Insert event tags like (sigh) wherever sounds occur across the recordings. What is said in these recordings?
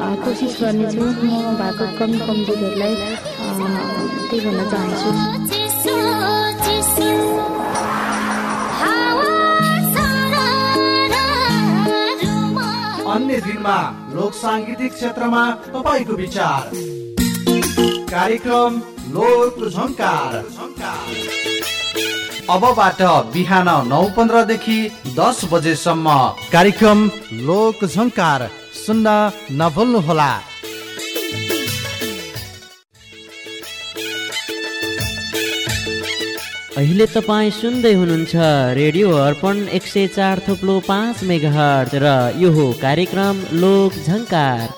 कोसिस गर्नेछु म भएको कमी कमजोरीहरूलाई त्यही भन्न चाहन्छु। अन्य दिनमा लोक साङ्गीतिक क्षेत्रमा तपाईँको विचार। कार्यक्रम लोक झङ्कार अबबाट बिहान नौ पन्ध्रदेखि दस बजेसम्म कार्यक्रम लोक झङ्कार सुन्न नभुल्नुहोला। अहिले तपाईँ सुन्दै हुनुहुन्छ रेडियो अर्पण एक सय चार थोप्लो पाँच मेगा र यो हो कार्यक्रम लोक झङ्कार।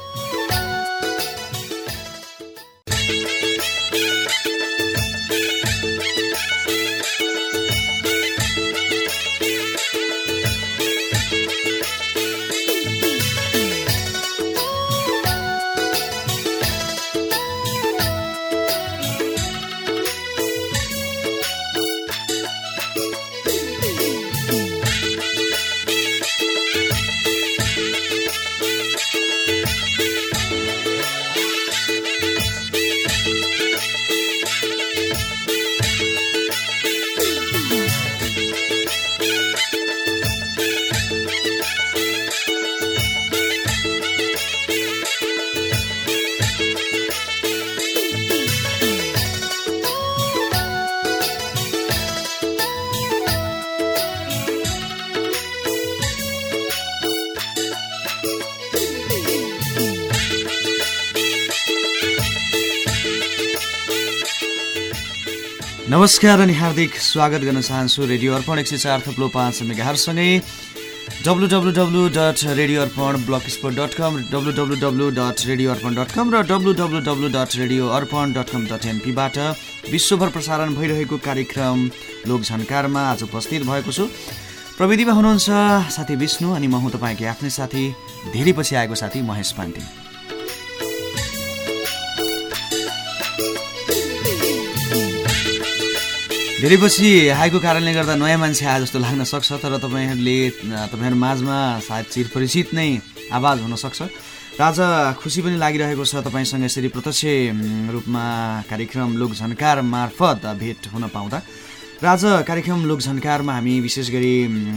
नमस्कार अनि हार्दिक स्वागत गर्न चाहन्छु रेडियो अर्पण एक सय चार थप्लो पाँच मेगाहरूसँगै W W W dot radio Arpan blogspot dot com W W W dot radio Arpan dot com र W W W dot radio Arpan dot com dot एनपीबाट विश्वभर प्रसारण भइरहेको कार्यक्रम लोक झन्कारमा आज उपस्थित भएको छु। प्रविधिमा हुनुहुन्छ साथी विष्णु अनि म हुँ तपाईँकै आफ्नै साथी धेरै पछि आएको साथी महेश पाण्डे। धेरै पछि आएको कारणले गर्दा नयाँ मान्छे आए जस्तो लाग्न सक्छ तर तपाईँहरूले तपाईँहरू माझमा सायद चिरपरिचित नै आवाज हुनसक्छ र आज खुसी पनि लागिरहेको छ तपाईँसँग यसरी प्रत्यक्ष रूपमा कार्यक्रम लोक झन्कार मार्फत भेट हुन पाउँदा। र आज कार्यक्रम लोक झन्कारमा हामी विशेष गरी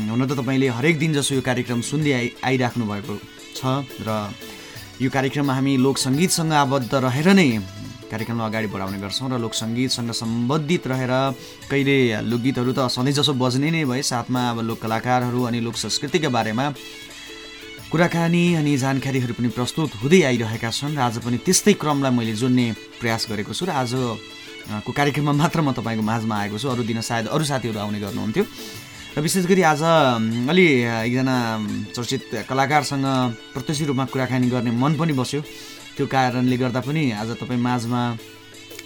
हुन त तपाईँले हरेक दिन जसो यो कार्यक्रम सुन्दै आइ आइराख्नु भएको छ र यो कार्यक्रममा हामी लोक सङ्गीतसँग आबद्ध रहेर नै कार्यक्रमलाई अगाडि बढाउने गर्छौँ र लोकसङ्गीतसँग सम्बन्धित रहेर कहिले लोकगीतहरू त सधैँ जसो बज्ने नै भए साथमा अब लोक कलाकारहरू अनि लोक संस्कृतिका बारेमा कुराकानी अनि जानकारीहरू पनि प्रस्तुत हुँदै आइरहेका छन् र आज पनि त्यस्तै क्रमलाई मैले जोड्ने प्रयास गरेको छु र आजको कार्यक्रममा मात्र म तपाईँको माझमा आएको छु। अरू दिन सायद अरू साथीहरू आउने गर्नुहुन्थ्यो। र विशेष गरी आज अलि एकजना चर्चित कलाकारसँग प्रत्यक्ष रूपमा कुराकानी गर्ने मन पनि बस्यो। त्यो कारणले गर्दा पनि आज तपाईँ माझमा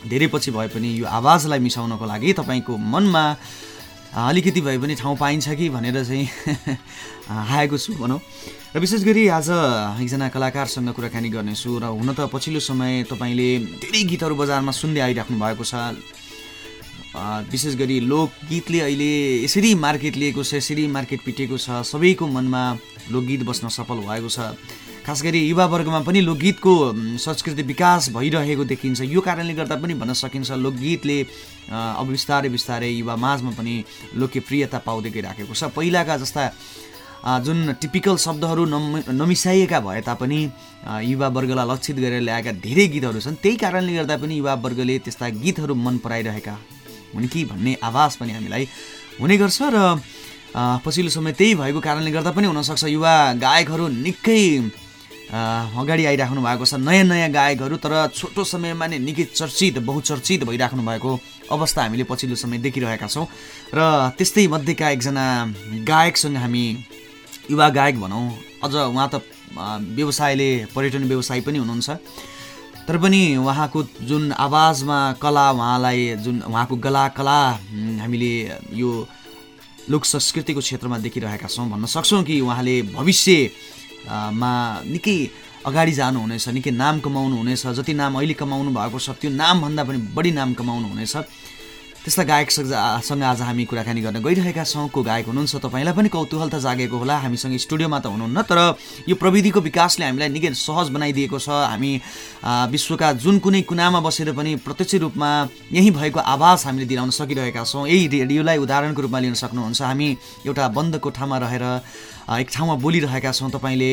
धेरै पछि भए पनि यो आवाजलाई मिसाउनको लागि तपाईँको मनमा अलिकति भए पनि ठाउँ पाइन्छ कि भनेर चाहिँ (laughs) आएको छु भनौँ। र विशेष गरी आज एकजना कलाकारसँग कुराकानी गर्नेछु र हुन त पछिल्लो समय तपाईँले धेरै गीतहरू बजारमा सुन्दै आइराख्नु भएको छ। विशेष गरी लोकगीतले अहिले यसरी मार्केट लिएको छ यसरी मार्केट पिटेको छ सबैको मनमा लोकगीत बस्न सफल भएको छ। खास गरी युवावर्गमा पनि लोकगीतको संस्कृति विकास भइरहेको देखिन्छ। यो कारणले गर्दा पनि भन्न सकिन्छ लोकगीतले अब बिस्तारै बिस्तारै युवा माझमा पनि लोकप्रियता पाउँदै गइराखेको छ। पहिलाका जस्ता जुन टिपिकल शब्दहरू नमि नमिसाइएका भए तापनि युवावर्गलाई लक्षित गरेर ल्याएका धेरै गीतहरू छन्। त्यही कारणले गर्दा पनि युवावर्गले त्यस्ता गीतहरू मन पराइरहेका हुन् कि भन्ने आवाज पनि हामीलाई हुने गर्छ र पछिल्लो समय त्यही भएको कारणले गर्दा पनि हुनसक्छ। युवा गायकहरू निकै अगाडि आइराख्नु भएको छ नयाँ नयाँ गायकहरू तर छोटो समयमा नै निकै चर्चित बहुचर्चित भइराख्नु भएको अवस्था हामीले पछिल्लो समय देखिरहेका छौँ। र त्यस्तै मध्येका एकजना गायकसँग हामी युवा गायक भनौँ। अझ उहाँ त व्यवसायले पर्यटन व्यवसायी पनि हुनुहुन्छ। तर पनि उहाँको जुन आवाजमा कला उहाँलाई जुन उहाँको गला कला हामीले यो लोक संस्कृतिको क्षेत्रमा देखिरहेका छौँ। भन्न सक्छौँ कि उहाँले भविष्यमा निकै अगाडि जानुहुनेछ निकै नाम कमाउनु हुनेछ जति नाम अहिले कमाउनु भएको छ त्यो नामभन्दा पनि बढी नाम कमाउनु हुनेछ त्यस्ता गायकसँग आज हामी कुराकानी गर्न गइरहेका छौँ। को गायक हुनुहुन्छ तपाईँलाई पनि कौतूहल त जागेको होला। हामीसँग स्टुडियोमा त हुनुहुन्न तर यो प्रविधिको विकासले हामीलाई निकै सहज बनाइदिएको छ। हामी विश्वका जुन कुनै कुनामा बसेर पनि प्रत्यक्ष रूपमा यहीँ भएको आवाज हामीले दिलाउन सकिरहेका छौँ। यही रेडियोलाई उदाहरणको रूपमा लिन सक्नुहुन्छ। हामी एउटा बन्द कोठामा रहेर एक ठाउँमा बोलिरहेका छौँ। तपाईँले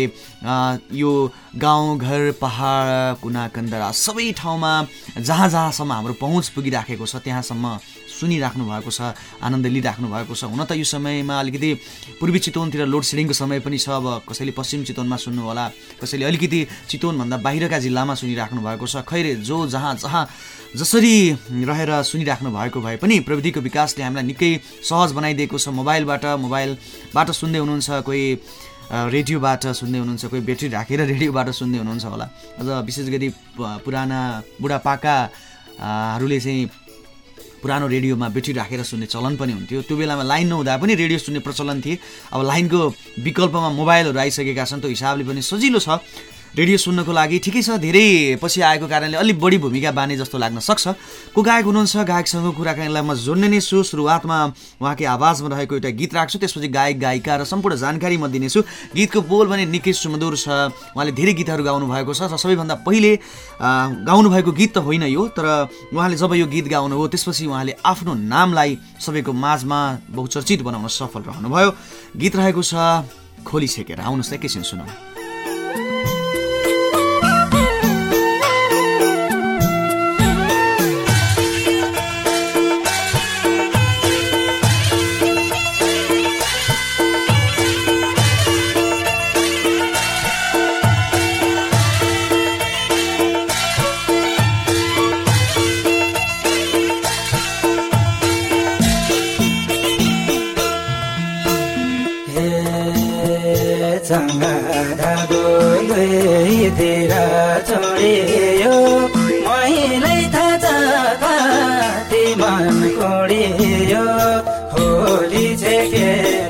यो गाउँ घर पहाड कुना कन्दरा सबै ठाउँमा जहाँ जहाँसम्म हाम्रो पहुँच पुगिराखेको छ त्यहाँसम्म सुनिराख्नु भएको छ आनन्द लिइराख्नु भएको छ। हुन त यो समयमा अलिकति पूर्वी चितवनतिर लोड सेडिङको समय पनि छ। अब कसैले पश्चिम चितवनमा सुन्नु होला कसैले अलिकति चितवनभन्दा बाहिरका जिल्लामा सुनिराख्नु भएको छ। खैरे जो जहाँ जहाँ जसरी रहेर सुनिराख्नु भएको भए पनि प्रविधिको विकासले हामीलाई निकै सहज बनाइदिएको छ। मोबाइलबाट मोबाइलबाट सुन्दै हुनुहुन्छ कोही रेडियोबाट सुन्दै हुनुहुन्छ कोही ब्याट्री राखेर रेडियोबाट सुन्दै हुनुहुन्छ होला। अझ विशेष गरी पुराना बुढापाकाहरूले चाहिँ पुरानो रेडियोमा ब्याट्री राखेर सुन्ने चलन पनि हुन्थ्यो। त्यो बेलामा लाइन नहुँदा पनि रेडियो सुन्ने प्रचलन थिए। अब लाइनको विकल्पमा मोबाइलहरू आइसकेका छन् त्यो हिसाबले पनि सजिलो छ। रेडियो सुन्नको लागि ठिकै छ। धेरै पछि आएको कारणले अलिक बढी भूमिका बाने जस्तो लाग्न सक्छ। को गायक हुनुहुन्छ? गायकसँग कुराकानीलाई म जोड्ने नै छु। सुरुवातमा उहाँकै आवाजमा रहेको एउटा गीत राख्छु। त्यसपछि गायक गायिका र सम्पूर्ण जानकारी म दिनेछु। गीतको बोल भने निकै सुमधुर छ। उहाँले धेरै गीतहरू गाउनु भएको छ। र सबैभन्दा पहिले अ, गाउनु भएको गीत त होइन यो तर उहाँले जब यो गीत गाउनु हो त्यसपछि उहाँले आफ्नो नामलाई सबैको माझमा बहुचर्चित बनाउन सफल रहनुभयो। गीत रहेको छ खोली छेकेर। आउनुहोस् एकैछिन सुनौ। तिर छोडियो मैलै थाहा छ कति मन कोडियो होली छेकेर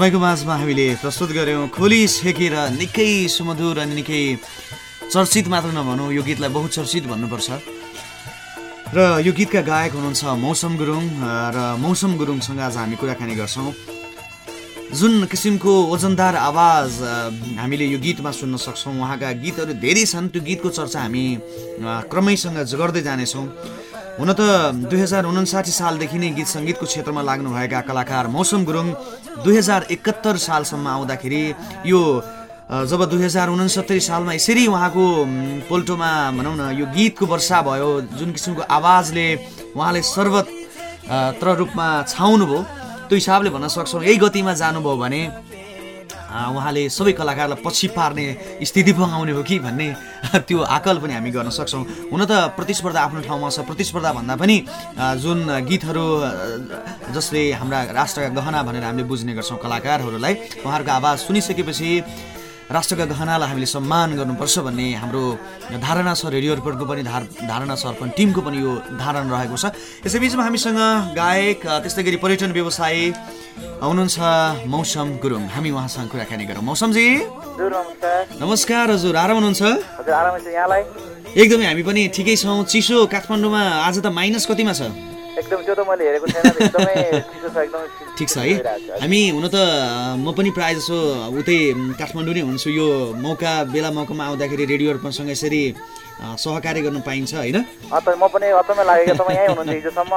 तपाईँको माझमा हामीले प्रस्तुत गऱ्यौँ खोली छेकेर निकै सुमधुर अनि निकै चर्चित मात्र नभनौँ यो गीतलाई बहुचर्चित भन्नुपर्छ। र यो गीतका गायक हुनुहुन्छ मौसम गुरुङ र मौसम गुरुङसँग आज हामी कुराकानी गर्छौँ। जुन किसिमको वजनदार आवाज हामीले यो गीतमा सुन्न सक्छौँ उहाँका गीतहरू धेरै छन्। त्यो गीतको चर्चा हामी क्रमैसँग गर्दै जानेछौँ। हुन त दुई हजार उन्साठी सालदेखि नै गीत सङ्गीतको क्षेत्रमा लाग्नुभएका कलाकार मौसम गुरुङ दुई हजार एकहत्तर सालसम्म आउँदाखेरि यो जब दुई हजार उनसत्तरी सालमा यसरी उहाँको पोल्टोमा भनौँ न यो गीतको वर्षा भयो जुन किसिमको आवाजले उहाँले सर्वत्र रूपमा छाउनु भयो त्यो हिसाबले भन्न सक्छौँ। यही गतिमा जानुभयो भने उहाँले सबै कलाकारलाई पछि पार्ने स्थिति आउने हो कि भन्ने त्यो आकल पनि हामी गर्न सक्छौँ। हुन त प्रतिस्पर्धा आफ्नो ठाउँमा छ। प्रतिस्पर्धा भन्दा पनि जुन गीतहरू जसले हाम्रा राष्ट्रका गहना भनेर हामीले बुझ्ने गर्छौँ कलाकारहरूलाई उहाँहरूको आवाज सुनिसकेपछि राष्ट्रका गहनालाई हामीले सम्मान गर्नुपर्छ भन्ने हाम्रो धारणा छ रेडियो अर्पणको पनि धार धारणा छ अर्पण टिमको पनि यो धारणा रहेको छ। यसैबिचमा हामीसँग गायक त्यस्तै गरी पर्यटन व्यवसायी हुनुहुन्छ मौसम गुरुङ। हामी उहाँसँग कुराकानी गरौँ। मौसमजी? नमस्कार हजुर। आराम हुनुहुन्छ? एकदमै हामी पनि ठिकै छौँ। चिसो काठमाडौँमा आज त माइनस कतिमा छ? एकदम त्यो त मैले हेरेको छैन एकदमै (laughs) चिसो छ एकदमै चिसो ठिक छ है। हामी हुन त म पनि प्रायः जसो उतै काठमाडौँ नै हुन्छु। यो मौका बेला मौकामा आउँदाखेरि रेडियो अर्पणसँग यसरी सहकार्य गर्नु पाइन्छ होइन? अँ, त म पनि अचम्मै लाग्यो तपाईँ यहीँ हुनुहुन्थ्यो हिजोसम्म।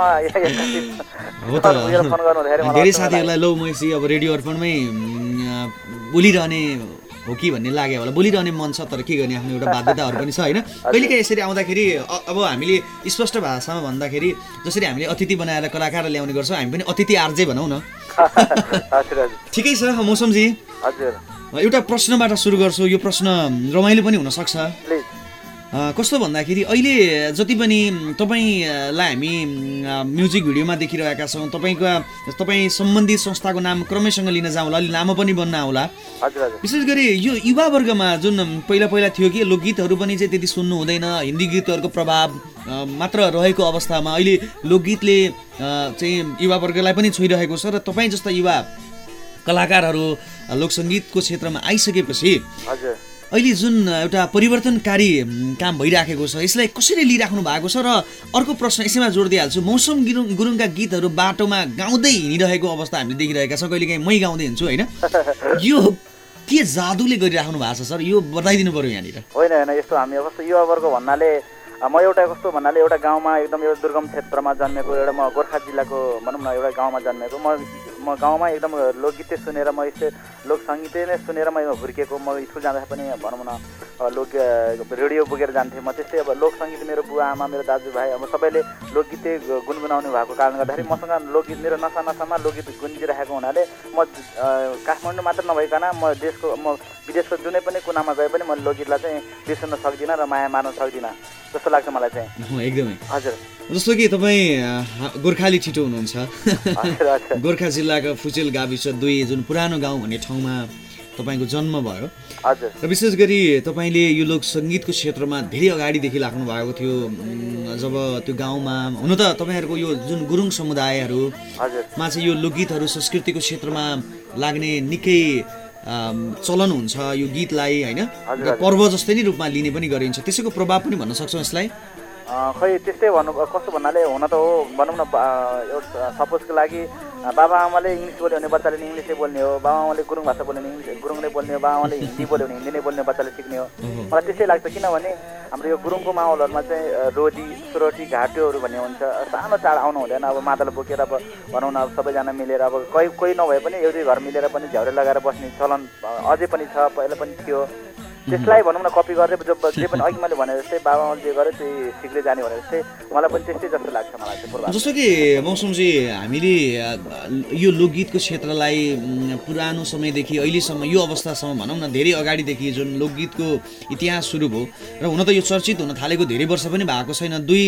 हो त। धेरै (laughs) साथीहरूलाई लौ म अब रेडियो अर्पणमै बोलिरहने हो कि भन्ने लाग्यो होला। बोलिरहने मन छ तर के गर्ने आफ्नो एउटा बाध्यताहरू पनि छ होइन? कहिलेकाहीँ यसरी आउँदाखेरि अब हामीले स्पष्ट भाषामा भन्दाखेरि जसरी हामीले अतिथि बनाएर कलाकारलाई ल्याउने गर्छौँ हामी पनि अतिथि आर्जे भनौँ न। ठिकै छ मौसमजी? एउटा प्रश्नबाट सुरु गर्छु यो प्रश्न रमाइलो पनि हुनसक्छ। कस्तो भन्दाखेरि अहिले जति पनि तपाईँलाई हामी म्युजिक भिडियोमा देखिरहेका छौँ तपाईँको तपाईँ सम्बन्धित संस्थाको नाम क्रमैसँग लिन जाउँला अलि लामो पनि बन्न आउला। विशेष गरी यो युवा वर्गमा जुन पहिला पहिला थियो कि लोकगीतहरू पनि चाहिँ त्यति सुन्नु हुँदैन हिन्दी गीतहरूको प्रभाव मात्र रहेको अवस्थामा अहिले लोकगीतले चाहिँ युवा वर्गलाई पनि छोइरहेको छ र तपाईँ जस्ता युवा कलाकारहरू लोकसङ्गीतको क्षेत्रमा आइसकेपछि हजुर। अहिले जुन एउटा परिवर्तनकारी काम भइराखेको छ यसलाई कसरी लिइराख्नु भएको छ र अर्को प्रश्न यसैमा जोड दिइहाल्छु मौसम गुरुङ गुरुङका गीतहरू बाटोमा गाउँदै हिँडिरहेको अवस्था हामीले देखिरहेका छौँ। कहिलेकाहीँ मै गाउँदै हिँड्छु होइन? (laughs) यो के जादुले गरिराख्नु भएको छ सर? यो बताइदिनु पऱ्यो यहाँनिर। होइन होइन यस्तो हामी कस्तो युवावर्ग भन्नाले म एउटा कस्तो भन्नाले एउटा गाउँमा एकदम एउटा दुर्गम क्षेत्रमा जन्मेको एउटा म गोर्खा जिल्लाको भनौँ न एउटा गाउँमा जन्मेको म म गाउँमा एकदम लोकगीतै सुनेर म यस्तै लोकसङ्गीतै नै सुनेर म हुर्किएको म स्कुल जाँदाखेरि पनि भनौँ न लोक रेडियो बोकेर जान्थेँ म। त्यस्तै अब लोकसङ्गीत मेरो बुवा आमा मेरो दाजुभाइ अब सबैले लोकगीतै गुनगुनाउने भएको कारणले गर्दाखेरि मसँग लोकगीत मेरो नसा नसामा लोकगीत गुन्जिरहेको हुनाले म काठमाडौँ मात्र नभइकन म देशको म विदेशको जुनै पनि कुनामा गए पनि म लोकगीतलाई चाहिँ बिर्सन सक्दिनँ र माया मार्न सक्दिनँ। जस्तो लाग्छ मलाई चाहिँ। एकदमै। हजुर। जस्तो कि तपाईँ गोर्खाली छिटो हुनुहुन्छ। गोर्खा जिल्लाको फुचेल गाविस दुई जुन पुरानो गाउँ भन्ने ठाउँमा तपाईँको जन्म भयो। र विशेष गरी तपाईँले यो लोक सङ्गीतको क्षेत्रमा धेरै अगाडिदेखि लाग्नु भएको थियो। जब त्यो गाउँमा हुन त तपाईँहरूको यो जुन गुरुङ समुदायहरू हजुर। मा चाहिँ यो लोकगीतहरू संस्कृतिको क्षेत्रमा लाग्ने निकै चलन हुन्छ यो गीतलाई होइन? पर्व जस्तै नै रूपमा लिने पनि गरिन्छ। त्यसैको प्रभाव पनि भन्न सक्छौँ यसलाई। खै त्यस्तै भन्नु कस्तो भन्नाले हुन त हो भनौँ न एउटा सपोजको लागि बाबा आमाले इङ्ग्लिस बोल्यो भने बच्चाले नि इङ्ग्लिसै बोल्ने हो बाबा आमाले गुरुङ भाषा बोल्यो भने इङ्ग्लिस गुरुङ नै बोल्ने हो बाबा आमाले हिन्दी बोल्यो भने हिन्दी नै बोल्ने बच्चाले सिक्ने हो। मलाई त्यस्तै लाग्छ किनभने हाम्रो यो गुरुङको माहौलहरूमा चाहिँ रोजी सुरोटी घाटोहरू भन्ने हुन्छ सानो चाड आउनु हुँदैन अब मादल बोकेर अब भनौँ न अब सबैजना मिलेर अब कोही कोही नभए पनि एउटै घर मिलेर पनि झ्याउरे लगाएर बस्ने चलन अझै पनि छ पहिला पनि थियो। त्यसलाई भनौँ न कपी गरेर जो जे पनि अघि मैले भने जस्तै बाबामा जे गर्यो त्यही सिक्दै जाने भने जस्तै मलाई पनि त्यस्तै जस्तो लाग्छ मलाई चाहिँ जस्तो कि मौसमजी हामीले यो लोकगीतको क्षेत्रलाई पुरानो समयदेखि अहिलेसम्म यो अवस्थासम्म भनौँ न धेरै अगाडिदेखि जुन लोकगीतको इतिहास सुरु भयो र हुन त यो चर्चित हुन थालेको धेरै वर्ष पनि भएको छैन। दुई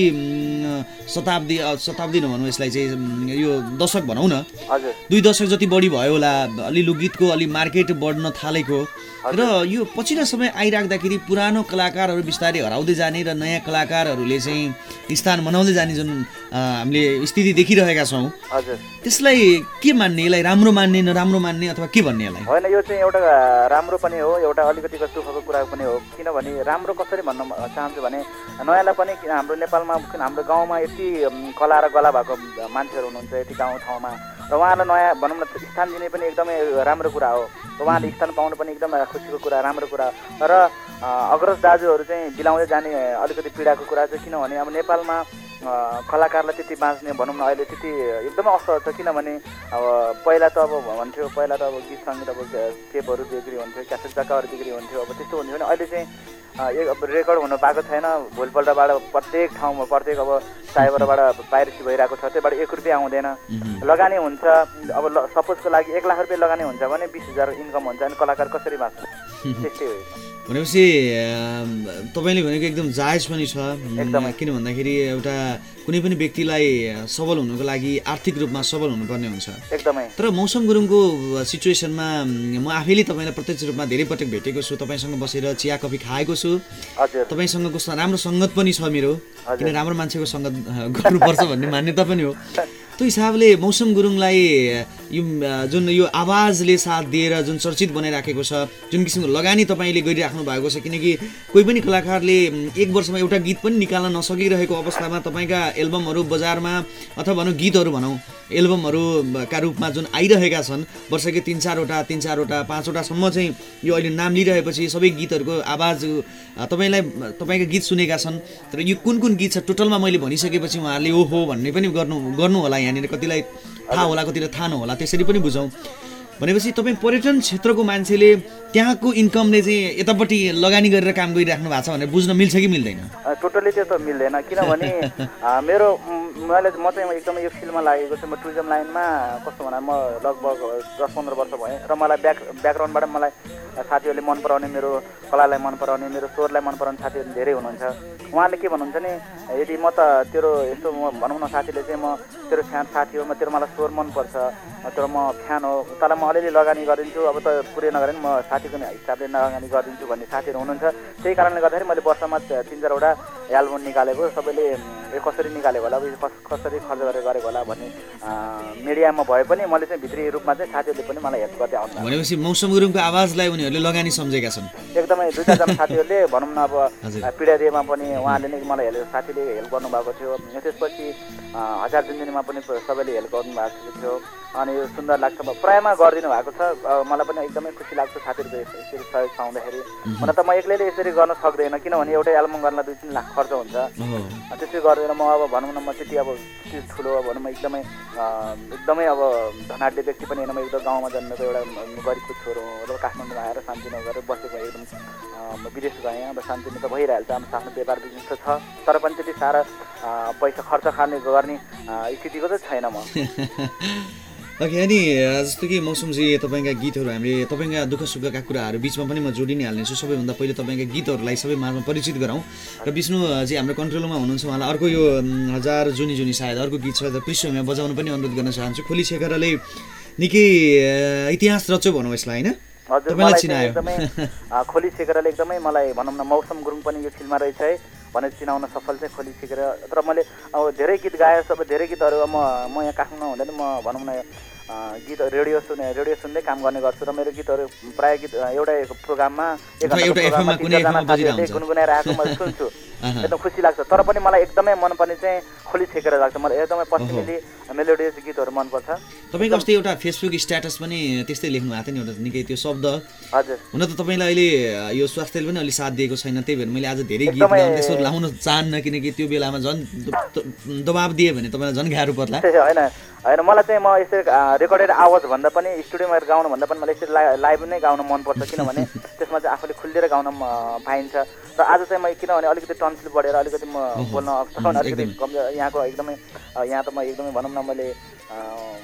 शताब्दी शताब्दी नभनौँ यसलाई चाहिँ यो दशक भनौँ न। हजुर। दुई दशक जति बढी भयो होला अलि लोकगीतको अलि मार्केट बढ्न थालेको र यो पछिल्लो समय आइराख्दाखेरि पुरानो कलाकारहरू बिस्तारै हराउँदै जाने र नयाँ कलाकारहरूले चाहिँ स्थान बनाउँदै जाने जुन हामीले स्थिति देखिरहेका छौँ। हजुर। त्यसलाई के मान्ने? यसलाई राम्रो मान्ने नराम्रो मान्ने अथवा के भन्ने यसलाई? होइन यो चाहिँ एउटा राम्रो पनि हो एउटा अलिकतिको दुःखको कुरा पनि हो। किनभने राम्रो कसरी भन्न चाहन्छु भने नयाँलाई पनि हाम्रो नेपालमा हाम्रो गाउँमा यति कला र गला भएको मान्छेहरू हुनुहुन्छ यति गाउँ ठाउँमा र उहाँलाई नयाँ भनौँ न स्थान दिने पनि एकदमै राम्रो कुरा हो। र उहाँले स्थान पाउनु पनि एकदम खुसीको कुरा राम्रो कुरा। र अग्रज दाजुहरू चाहिँ बिलाउँदै जाने अलिकति पीडाको कुरा चाहिँ किनभने अब नेपालमा कलाकारलाई त्यति बाँच्ने भनौँ न अहिले त्यति एकदमै असहज छ किनभने अब पहिला त अब भन्थ्यो पहिला त अब गीत सङ्गीत अब टेपहरू बिक्री हुन्थ्यो क्यासेट जग्गाहरू बिक्री हुन्थ्यो अब त्यस्तो हुन्थ्यो भने अहिले चाहिँ अब रेकर्ड हुनु पाएको छैन। भोलिपल्टबाट प्रत्येक ठाउँमा प्रत्येक अब साइबरबाट पाइरेसी भइरहेको छ त्यहीबाट एक रुपियाँ आउँदैन। लगानी हुन्छ। अब सपोजको लागि एक लाख रुपियाँ लगानी हुन्छ भने बिस हजार इन्कम हुन्छ। अनि कलाकार कसरी बाँच्छ? (laughs) त्यस्तै हो भनेपछि तपाईँले भनेको एकदम जायज पनि छ। किन भन्दाखेरि एउटा कुनै पनि व्यक्तिलाई सबल हुनुको लागि आर्थिक रूपमा सबल हुनुपर्ने हुन्छ। एकदमै। तर मौसम गुरुङको सिचुएसनमा म आफैले तपाईँलाई प्रत्यक्ष रूपमा धेरै पटक भेटेको छु तपाईँसँग बसेर चिया कफी खाएको छु। तपाईँसँगको राम्रो सङ्गत पनि छ मेरो। किन राम्रो मान्छेको सङ्गत गर्नुपर्छ भन्ने मान्यता पनि हो। (laughs) त्यो हिसाबले मौसम गुरुङलाई यो जुन यो आवाजले साथ दिएर जुन चर्चित बनाइराखेको छ जुन किसिमको लगानी तपाईँले गरिराख्नु भएको छ किनकि कोही पनि कलाकारले एक वर्षमा एउटा गीत पनि निकाल्न नसकिरहेको अवस्थामा तपाईँका एल्बमहरू बजारमा अथवा भनौँ गीतहरू भनौँ एल्बमहरूका रूपमा जुन आइरहेका छन् वर्षकै तिन चारवटा तिन चारवटा पाँचवटासम्म चाहिँ यो अहिले नाम लिइरहेपछि सबै गीतहरूको आवाज तपाईँलाई तपाईँका गीत सुनेका छन् तर यो कुन कुन गीत छ टोटलमा मैले भनिसकेपछि उहाँहरूले ओहो भन्ने पनि गर्नु गर्नु होला यहाँनिर कतिलाई थाहा होला कतिलाई थाहा नहोला त्यसरी पनि बुझौँ भनेपछि तपाईँ पर्यटन क्षेत्रको मान्छेले त्यहाँको इन्कमले चाहिँ यतापट्टि लगानी गरेर काम गरिराख्नु भएको छ भनेर बुझ्न मिल्छ कि मिल्दैन? टोटली त्यो त मिल्दैन किनभने मेरो मैले म चाहिँ एकदमै यो फिल्डमा लागेको छु म टुरिज्म लाइनमा कस्तो भन्दा म लगभग दस पन्ध्र वर्ष भएँ र मलाई ब्याक ब्याकग्राउन्डबाट मलाई साथीहरूले मन पराउने मेरो कलालाई मन पराउने मेरो स्वरलाई मन पराउने साथीहरू धेरै हुनुहुन्छ। उहाँले के भन्नुहुन्छ नि यदि म त तेरो यस्तो म भनौँ न साथीले चाहिँ म तेरो फ्यान साथी हो म तेरो मलाई स्वर मनपर्छ तर म फ्यान हो तँलाई म अलिअलि लगानी गरिदिन्छु अब त पुरै नगरे पनि म साथीको नि हिसाबले लगानी गरिदिन्छु भन्ने साथीहरू हुनुहुन्छ। त्यही कारणले गर्दाखेरि मैले वर्षमा तिन चारवटा एल्बम निकालेको सबैले यो कसरी निकालेको होला अब कसरी खर्च गरेर गरेको होला भन्ने मिडियामा भए पनि मैले चाहिँ भित्री रूपमा चाहिँ साथीहरूले पनि मलाई हेल्प गर्दै आउनु भनेपछि मौसम गुरुङको आवाजलाई उनीहरूले लगानी सम्झेका छन्। एकदमै दुई चारजना साथीहरूले भनौँ न अब। पिडारियामा पनि उहाँले नै मलाई हेल्प साथीले हेल्प गर्नुभएको थियो। त्यसपछि हजार दिनदिनीमा पनि सबैले हेल्प गर्नुभएको थियो। अनि यो सुन्दर लाग्छ प्रायमा गरिदिनु भएको छ। मलाई पनि एकदमै खुसी लाग्छ साथीहरूको यस- यसरी सहयोग पाउँदाखेरि हुन त म एक्लैले यसरी गर्न सक्दैन किनभने एउटै एल्बम गर्नलाई दुई तिन लाख खर्च हुन्छ। त्यसै गर्दैन म अब भनौँ न म त्यति अब त्यति ठुलो अब भनौँ न एकदमै एकदमै अब धनाढ्य व्यक्ति पनि होइन म एकदम गाउँमा जन्मेको एउटा म गरिबको छोरो हो र काठमाडौँमा आएर शान्तिनगर बसेको एकदम म विदेश गएँ अब शान्तिमा त भइरहेको छ अब आफ्नो व्यापार बिजनेस त छ तर पनि त्यति साह्रो पैसा खर्च खाने गर्ने स्थितिको चाहिँ छैन म। (laughs) ओके अनि जस्तो कि मौसमजी तपाईँका गीतहरू हामीले तपाईँका दुःख सुखका कुराहरू बिचमा पनि म जोडि नै हाल्नेछु। सबैभन्दा पहिले तपाईँका गीतहरूलाई सबै माझमा परिचित गराउँ र विष्णुजी हाम्रो कन्ट्रोलमा हुनुहुन्छ उहाँलाई अर्को यो हजार जुनी जुनी सायद अर्को गीत छ त पृष्ठभूमिमा बजाउन पनि अनुरोध गर्न चाहन्छु। खोली शेखरले निकै इतिहास रच्यो भनौँ यसलाई होइन? हजुर मलाई एकदमै खोली सेकेरले एकदमै मलाई भनौँ न मौसम गुरुङ पनि यो फिल्ममा रहेछ है। भनेर चिनाउन सफल चाहिँ खोली सेकेर तर मैले अब धेरै गीत गाएँ सब धेरै गीतहरू अब म म यहाँ काठमाडौँ हुँदैन म भनौँ न गीत रेडियो सुने रेडियो सुन्दै काम गर्ने गर्छु र मेरो गीतहरू प्रायः गीत एउटा प्रोग्राममा एक। गुनगुनाएर आएको मैले सुन्छु। एकदम खुसी लाग्छ। तर पनि मलाई एकदमै मनपर्ने चाहिँ खोली छेकेर लाग्छ। मलाई एकदमै पश्चिमेली मेलोडियस गीतहरू मनपर्छ। तपाईँको अस्ति एउटा फेसबुक स्ट्याटस पनि त्यस्तै लेख्नु भएको थियो नि एउटा निकै त्यो शब्द। हजुर। हुन त तपाईँलाई अहिले यो स्वास्थ्यले पनि अलिक साथ दिएको छैन। त्यही भएर मैले आज धेरै गीत त्यसो लाउन चाहन्न किनकि त्यो बेलामा झन् दबाब दियो भने तपाईँलाई झन् गाह्रो पर्ला। (laughs) होइन होइन मलाई चाहिँ म यसरी रेकर्डेड आवाज भन्दा पनि स्टुडियोमा गाउनु भन्दा पनि मलाई यसरी लाइ- लाइभ नै गाउन मनपर्छ। किनभने (laughs) त्यसमा चाहिँ आफूले खुलेर गाउन पाइन्छ। र आज चाहिँ म किनभने अलिकति टन्सिल बढेर अलिकति म बोल्न अप्ठ्यारो अलिकति एकदमै। कम यहाँको एकदमै यहाँ त म एकदमै भनौँ न मैले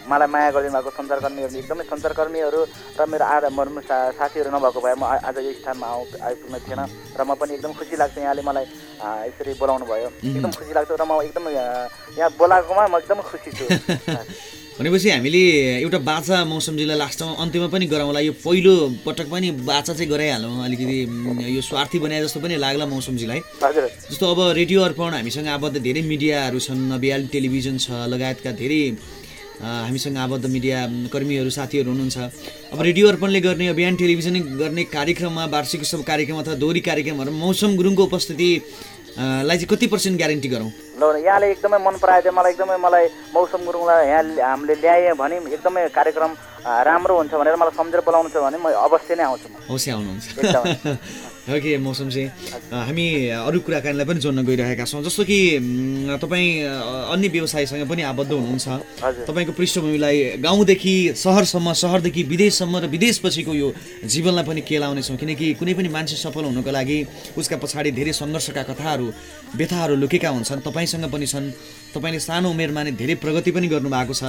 मलाई माया गरिदिनु भएको सञ्चारकर्मीहरू एकदमै सञ्चारकर्मीहरू र मेरो आधा मर्म सा साथीहरू नभएको भए म आज यो स्थानमा आउ आइपुग्न थिएन र म पनि एकदम खुसी लाग्छ यहाँले मलाई यसरी बोलाउनु भयो एकदम खुसी लाग्छ र म एकदम यहाँ बोलाएकोमा म एकदमै खुसी छु। (laughs) भनेपछि हामीले एउटा बाचा मौसमजीलाई लास्टमा अन्त्यमा पनि गराउँला यो पहिलो पटक पनि बाचा चाहिँ गराइहालौँ। अलिकति यो स्वार्थी बनाए जस्तो पनि लाग्ला मौसमजीलाई। जस्तो अब रेडियो अर्पण हामीसँग आबद्ध धेरै मिडियाहरू छन् बिहाल टेलिभिजन छ लगायतका धेरै हामीसँग आबद्ध मिडिया कर्मीहरू साथीहरू हुनुहुन्छ। अब रेडियो अर्पणले गर्ने बिहान टेलिभिजन गर्ने कार्यक्रममा वार्षिक उत्सव कार्यक्रम अथवा दोहोरी कार्यक्रमहरू मौसम गुरुङको उपस्थिति लाई चाहिँ कति पर्सेन्ट ग्यारेन्टी गरौँ? ल यहाँले एकदमै मन परायो थियो मलाई एकदमै मलाई मौसम गुरुङलाई यहाँ हामीले ल्याएँ भने एकदमै कार्यक्रम राम्रो हुन्छ भनेर मलाई सम्झेर बोलाउनु छ भने म अवश्य नै आउँछु म। अवश्य आउनुहुन्छ। (laughs) ओके मौसम चाहिँ हामी अरू कुराकानीलाई पनि जोड्न गइरहेका छौँ। जस्तो कि तपाईँ अन्य व्यवसायसँग पनि आबद्ध हुनुहुन्छ। तपाईँको पृष्ठभूमिलाई गाउँदेखि सहरसम्म सहरदेखि विदेशसम्म र विदेशपछिको यो जीवनलाई पनि केलाउनेछौँ। किनकि कुनै पनि मान्छे सफल हुनको लागि उसका पछाडि धेरै सङ्घर्षका कथाहरू व्यथाहरू लुकेका हुन्छन्। तपाईँसँग पनि छन्। तपाईँले सानो उमेरमा नै धेरै प्रगति पनि गर्नुभएको छ।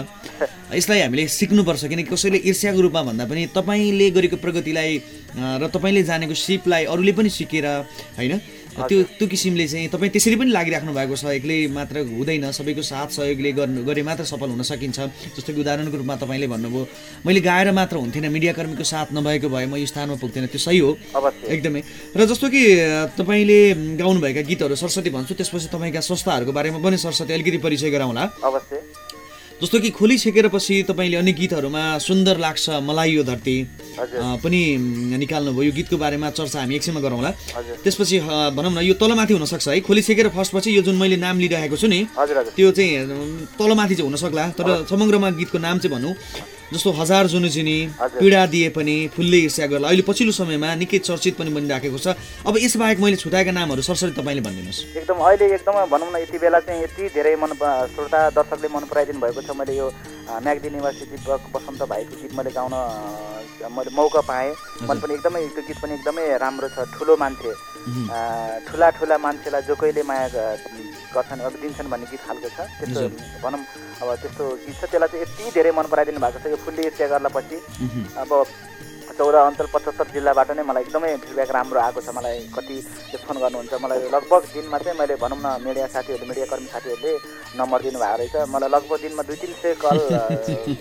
यसलाई हामीले सिक्नुपर्छ किनकि कसैले ईर्ष्याको रूपमा भन्दा पनि तपाईँले गरेको प्रगतिलाई र तपाईँले जानेको सिपलाई अरूले पनि सिकेर होइन? त्यो त्यो किसिमले चाहिँ तपाईँ त्यसरी पनि लागिराख्नु भएको छ एक्लै मात्र हुँदैन सबैको साथ सहयोगले गर्नु गरे मात्र सफल हुन सकिन्छ। जस्तो कि उदाहरणको रूपमा तपाईँले भन्नुभयो मैले गाएर मात्र हुन्थेन मिडियाकर्मीको साथ नभएको भए म यो स्थानमा पुग्थेन। त्यो सही हो। एकदमै। र जस्तो कि तपाईँले गाउनुभएका गीतहरू सरस्वती भन्छु त्यसपछि तपाईँका संस्थाहरूको बारेमा पनि सरस्वती अलिकति परिचय गराउँला। जस्तो कि खोली छेकेर पछि तपाईँले अन्य गीतहरूमा सुन्दर लाग्छ मलाई यो धरती। पनि निकाल्नुभयो। यो गीतको बारेमा चर्चा हामी एकछिनमा गरौँला। त्यसपछि भनौँ न यो तलमाथि हुनसक्छ है। खोली छेकेर फर्स्टपछि यो जुन मैले नाम लिइरहेको छु नि त्यो चाहिँ तलमाथि चाहिँ हुनसक्ला। तर समग्रमा गीतको नाम चाहिँ भनौँ। जस्तो हजार जुनुजिनी हजुर। पीडा दिए पनि फुलले ईर्ष्या गर्ला। अहिले पछिल्लो समयमा निकै चर्चित पनि बनिराखेको छ। अब यसबाहेक मैले छुटाएका नामहरू सरसरी तपाईँले भनिदिनुहोस्। एकदम अहिले एकदमै भनौँ न यति बेला चाहिँ यति धेरै मन श्रोता दर्शकले मन पराइदिनु भएको छ। मैले यो म्याग्दी युनिभर्सिटी ब- बसन्त भाइको गीत मैले गाउन मैले मौका पाएँ। मैले पनि एकदमै त्यो गीत पनि एकदमै राम्रो छ। ठुलो मान्छे। ठुला ठुला मान्छेलाई जो कहिले माया गर्छन् अब दिन्छन् भन्ने गीत खालको छ। त्यस्तो भनौँ अब त्यस्तो गीत छ त्यसलाई चाहिँ यति धेरै मन पराइदिनु भएको छ। यो फुल्ली गर्ला पछि अब चौध अञ्चल पचहत्तर जिल्लाबाट नै मलाई एकदमै फिडब्याक राम्रो आएको छ। मलाई कति फोन गर्नुहुन्छ। मलाई लगभग दिनमा चाहिँ मैले भनौँ न मिडिया साथीहरूले मिडिया कर्मी साथीहरूले नम्बर दिनुभएको रहेछ। मलाई लगभग दिनमा दुई तिन सय कल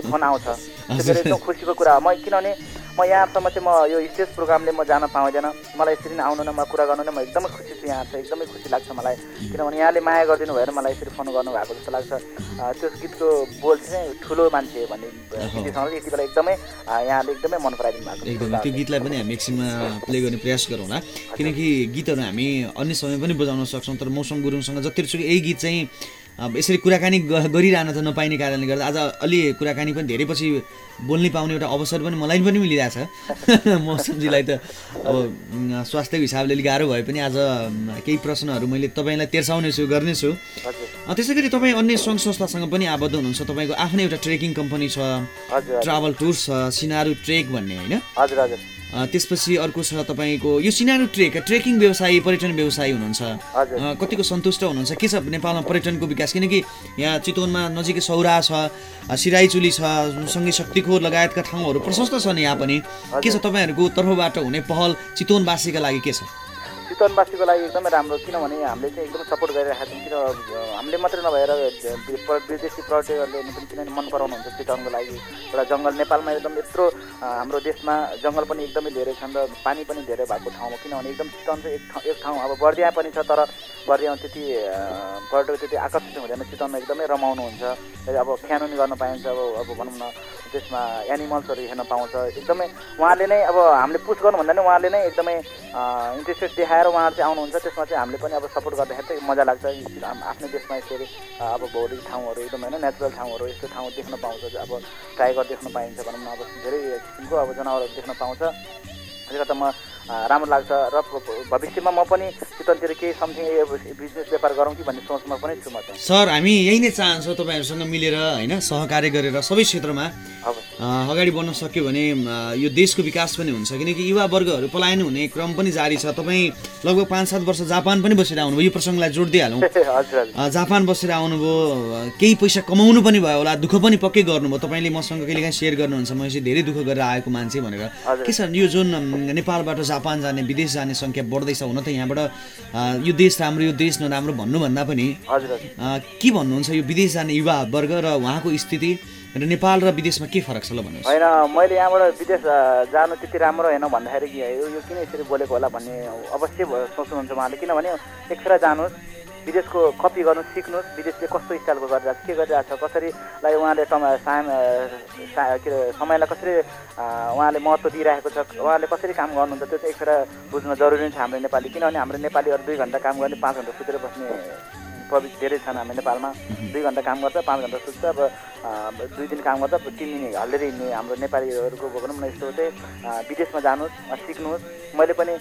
फोन (laughs) आउँछ। त्यो एकदम खुसीको कुरा हो। म किनभने म यहाँसम्म चाहिँ म यो स्टेज प्रोग्रामले म जान पाउँदैन। मलाई यसरी नै आउनु नै म कुरा गर्नु नै म एकदमै खुसी छु यहाँ चाहिँ एकदमै खुसी लाग्छ मलाई। किनभने यहाँले माया गरिदिनु भएर मलाई यसरी फोन गर्नुभएको जस्तो लाग्छ। त्यो गीतको बोल चाहिँ ठुलो मान्छे भन्ने गीतसँग यति बेला एकदमै यहाँले एकदमै मन पराइदिनु भएको। एकदमै त्यो गीतलाई पनि हामी एकछिनमा प्ले गर्ने प्रयास गरौँला किनकि गीतहरू हामी अन्य समय पनि बजाउन सक्छौँ तर मौसम गुरुङसँग जतिसुकै यही गीत चाहिँ यसरी कुराकानी गरिरहन त नपाइने कारणले गर्दा आज अलि कुराकानी पनि धेरै पछि बोल्नै पाउने एउटा अवसर पनि मलाई पनि मिलिरहेछ। (laughs) मौसमजीलाई त अब स्वास्थ्यको हिसाबले अलिक गाह्रो भए पनि आज केही प्रश्नहरू मैले तपाईँलाई तेर्साउनेछु गर्नेछु। त्यसै गरी तपाईँ अन्य सङ्घ संस्थासँग पनि आबद्ध हुनुहुन्छ। तपाईँको आफ्नै एउटा ट्रेकिङ कम्पनी छ ट्राभल टुर्स छ सिनारू ट्रेक भन्ने होइन? त्यसपछि अर्को छ तपाईँको यो सिनारू ट्रेक ट्रेकिङ व्यवसायी पर्यटन व्यवसायी हुनुहुन्छ। कतिको सन्तुष्ट हुनुहुन्छ? के छ नेपालमा पर्यटनको विकास? किनकि यहाँ चितवनमा नजिकै सौरा छ सिराइचुली छ सँगै शक्तिखोर लगायतका ठाउँहरू प्रशस्त छन् यहाँ पनि। के छ तपाईँहरूको तर्फबाट हुने पहल चितवनवासीका लागि के छ? चितवनवासीको लागि एकदमै राम्रो किनभने हामीले चाहिँ एकदमै सपोर्ट गरिरहेका छौँ किन हामीले मात्रै नभएर विदेशी पर्यटकहरूले पनि किनभने मन पराउनुहुन्छ चितवनको लागि। एउटा जङ्गल नेपालमा एकदम यत्रो हाम्रो देशमा जङ्गल पनि एकदमै धेरै छन् र पानी पनि धेरै भएको ठाउँमा किनभने एकदम चितवन चाहिँ एक ठाउँ एक ठाउँ अब बर्दिया पनि छ तर बर्दियामा त्यति पर्यटक त्यति आकर्षित हुँदैन चितवनमा एकदमै रमाउनुहुन्छ अब क्यानोन गर्न पाइन्छ अब अब भनौँ न त्यसमा एनिमल्सहरू हेर्न पाउँछ। एकदमै उहाँले नै अब हामीले पुस गर्नुभन्दा नै उहाँले नै एकदमै इन्ट्रेस्टेड देखाएर उहाँहरू चाहिँ आउनुहुन्छ। त्यसमा चाहिँ हामीले पनि अब सपोर्ट गर्दाखेरि चाहिँ मजा लाग्छ। आफ्नै देशमा यसरी अब भौगोलिक ठाउँहरू एकदम होइन नेचुरल ठाउँहरू यस्तो ठाउँ देख्न पाउँछ अब टाइगर देख्न पाइन्छ भनौँ न। अब धेरै किसिमको अब जनावरहरू देख्न पाउँछ। त्यसले गर्दा म राम्रो लाग्छ र भविष्यमा म पनि चितवनतिर केही समथिङ बिजनेस व्यापार गरौँ कि भन्ने सोचमा पनि छु म चाहिँ सर हामी यही नै चाहन्छौँ तपाईँहरूसँग मिलेर होइन सहकार्य गरेर सबै क्षेत्रमा। अगाडि बढ्न सक्यो भने यो देशको विकास पनि हुन्छ। किनकि युवा वर्गहरू पलायन हुने क्रम पनि जारी छ। तपाईँ लगभग पाँच सात वर्ष जापान पनि बसेर आउनुभयो। यो प्रसङ्गलाई जोड दिइहालौँ (laughs) हजुर हजुर। अ, जापान बसेर आउनुभयो केही पैसा कमाउनु पनि भयो होला। दुःख पनि पक्कै गर्नुभयो। तपाईँले मसँग कहिलेकाहीँ सेयर गर्नुहुन्छ। म यसरी धेरै दुःख गरेर आएको मान्छे भनेर। के छ यो जुन नेपालबाट जापान जाने विदेश जाने सङ्ख्या बढ्दैछ हुन त यहाँबाट यो देश राम्रो यो देश नराम्रो भन्नुभन्दा पनि हजुर हजुर। अ, के भन्नुहुन्छ यो विदेश जाने युवा वर्ग र उहाँको स्थिति र नेपाल र विदेशमा के फरक छ ल भन्नुहोस्। होइन मैले यहाँबाट विदेश जानु त्यति राम्रो होइन भन्दाखेरि कि यो किन यसरी बोलेको होला भन्ने अवश्य सोच्नुहुन्छ उहाँले। किनभने एक फेर जानुहोस्। विदेशको कपी गर्नु सिक्नुहोस् विदेशले कस्तो स्टाइलको गरिरहेको छ के गरिरहेको छ कसरीलाई उहाँले के अरे समयलाई कसरी उहाँले महत्त्व दिइरहेको छ उहाँले कसरी काम गर्नुहुन्छ त्यो चाहिँ एक फेर बुझ्न जरुरी छ हाम्रो नेपाली किनभने हाम्रो नेपालीहरू दुई घन्टा काम गर्ने पाँच घन्टा सुतेर बस्ने प्रवृत्ति धेरै छन् हामी नेपालमा दुई घन्टा काम गर्छ पाँच घन्टा सुत्छ अब दुई दिन काम गर्दा तिन दिन हल्लेर हिँड्ने हाम्रो नेपालीहरूको भनौँ न यस्तो चाहिँ विदेशमा जानुहोस् सिक्नुहोस्। मैले पनि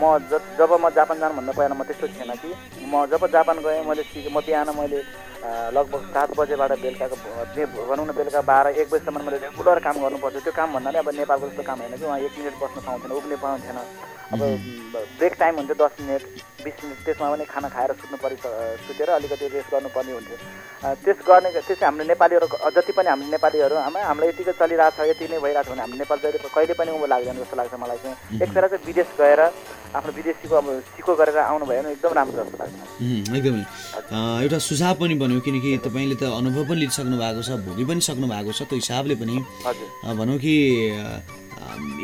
म जब म जापान जानुभन्दा पहिला म त्यस्तो थिएन कि म जब जापान गएँ मैले सिकेँ म बिहान मैले लगभग सात बजेबाट बेलुकाको भनौँ न बेलुका बाह्र एक बजीसम्म मैले रेगुलर काम गर्नुपर्थ्यो। त्यो काम भन्नाले अब नेपालको जस्तो काम होइन कि उहाँ एक मिनट बस्न पाउँथेन उभिने पाउँथेन। अब ब्रेक टाइम हुन्थ्यो दस मिनट। बिस मिनट त्यसमा पनि खाना खाएर सुत्नु परि सुतेर अलिकति रेस्ट गर्नुपर्ने हुन्थ्यो। त्यस गर्ने त्यस हाम्रो नेपालीहरू जति पनि हाम्रो नेपालीहरू आमा हामीलाई यतिको चलिरहेको छ यति नै भइरहेको छ भने हाम्रो नेपाल जहिले कहिले पनि उँभो लाग्दैन जस्तो लाग्छ मलाई चाहिँ। एक फेर चाहिँ विदेश गएर आफ्नो विदेशीको अब सिको गरेर आउनुभयो भने एकदम राम्रो जस्तो लाग्छ। एकदमै। एउटा सुझाव पनि बन्यो किनकि तपाईँले त अनुभव पनि लिइसक्नु भएको छ भोगि पनि सक्नु भएको छ त्यो हिसाबले पनि। भनौँ कि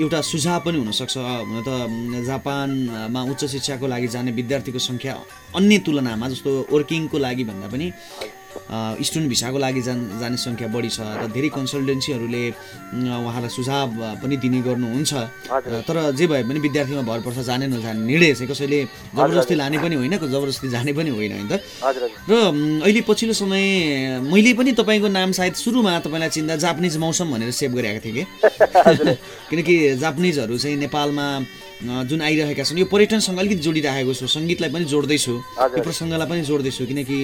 एउटा सुझाव पनि हुनसक्छ हुन त जापानमा उच्च शिक्षाको लागि जाने विद्यार्थीको सङ्ख्या अन्य तुलनामा जस्तो वर्किङको लागि भन्दा पनि स्टुडेन्ट भिसाको लागि जान जाने सङ्ख्या बढी छ र धेरै कन्सल्टेन्सीहरूले उहाँलाई सुझाव पनि दिने गर्नुहुन्छ। तर जे भए पनि विद्यार्थीमा भर पर्छ जाने नजाने निर्णय चाहिँ कसैले जबरजस्ती लाने पनि होइन जबरजस्ती जाने पनि होइन होइन त? र अहिले पछिल्लो समय मैले पनि तपाईँको नाम सायद सुरुमा तपाईँलाई चिन्दा जापानिज मौसम भनेर सेभ गरेको थिएँ कि? (laughs) किनकि जापानिजहरू चाहिँ नेपालमा जुन आइरहेका छन् यो पर्यटनसँग अलिकति जोडिराखेको छु सङ्गीतलाई पनि जोड्दैछु। यो प्रसङ्गलाई पनि जोड्दैछु किनकि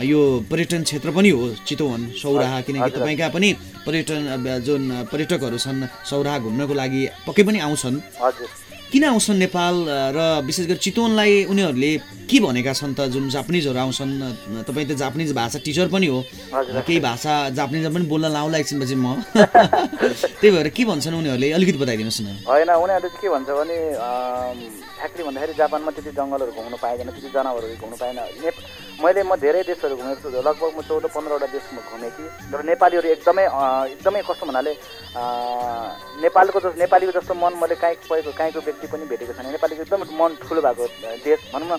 यो पर्यटन क्षेत्र पनि हो चितवन सौराहा किनकि तपाईँका पनि पर्यटन जुन पर्यटकहरू छन् सौराहा घुम्नको लागि पक्कै पनि आउँछन्। हजुर। किन आउँछन् नेपाल? र विशेष गरी चितवनलाई उनीहरूले के भनेका छन् त? जुन जापानिजहरू आउँछन् तपाईँ त जापानिज भाषा टिचर पनि हो। केही भाषा जापानिजमा पनि बोल्न लाउला एकछिनपछि म। (laughs) त्यही भएर के भन्छन् उनीहरूले? अलिकति बताइदिनुहोस् न। होइन उनीहरूले के भन्छ भने फ्याक्ट्री भन्दाखेरि जापानमा त्यति जङ्गलहरू घुम्नु पाइँदैन त्यति जनावरहरू घुम्नु पाएन। मैले म धेरै देशहरू घुमेको छु लगभग म चौध पन्ध्रवटा देशमा घुमेँ कि तर नेपालीहरू एकदमै एकदमै कस्तो भन्नाले नेपालको जस्तो नेपालीको जस्तो मन मैले काहीँ पाएको काहीँको व्यक्ति पनि भेटेको छैन। नेपालीको एकदमै मन ठुलो भएको देश भनौँ न।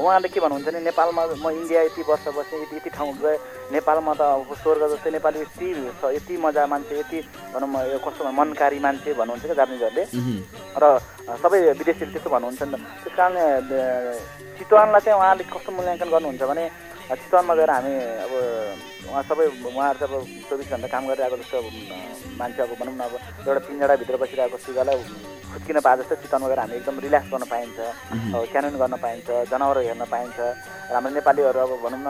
उहाँले के भन्नुहुन्छ भने नेपालमा म इन्डिया यति वर्ष बसेँ यति यति ठाउँ गएँ। नेपालमा त अब स्वर्ग जस्तै नेपाली यति छ यति मजा मान्छे यति भनौँ कस्तो मनकारी मान्छे भन्नुहुन्छ क्या जापानिजहरूले र सबै विदेशीले त्यस्तो भन्नुहुन्छ नि त। त्यस कारणले चितवनलाई चाहिँ उहाँले कस्तो मूल्याङ्कन गर्नुहुन्छ भने चितवनमा गएर हामी अब उहाँ सबै उहाँहरू चाहिँ अब चौबिस घन्टा काम गरिरहेको जस्तो मान्छे अब भनौँ न अब एउटा पिँजडाभित्र बसिरहेको सुगालाई खुत्किन पाए जस्तो चितवनमा गएर हामी एकदम रिल्याक्स गर्न पाइन्छ अब क्यानोन गर्न पाइन्छ जनावरहरू हेर्न पाइन्छ। र हाम्रो नेपालीहरू अब भनौँ न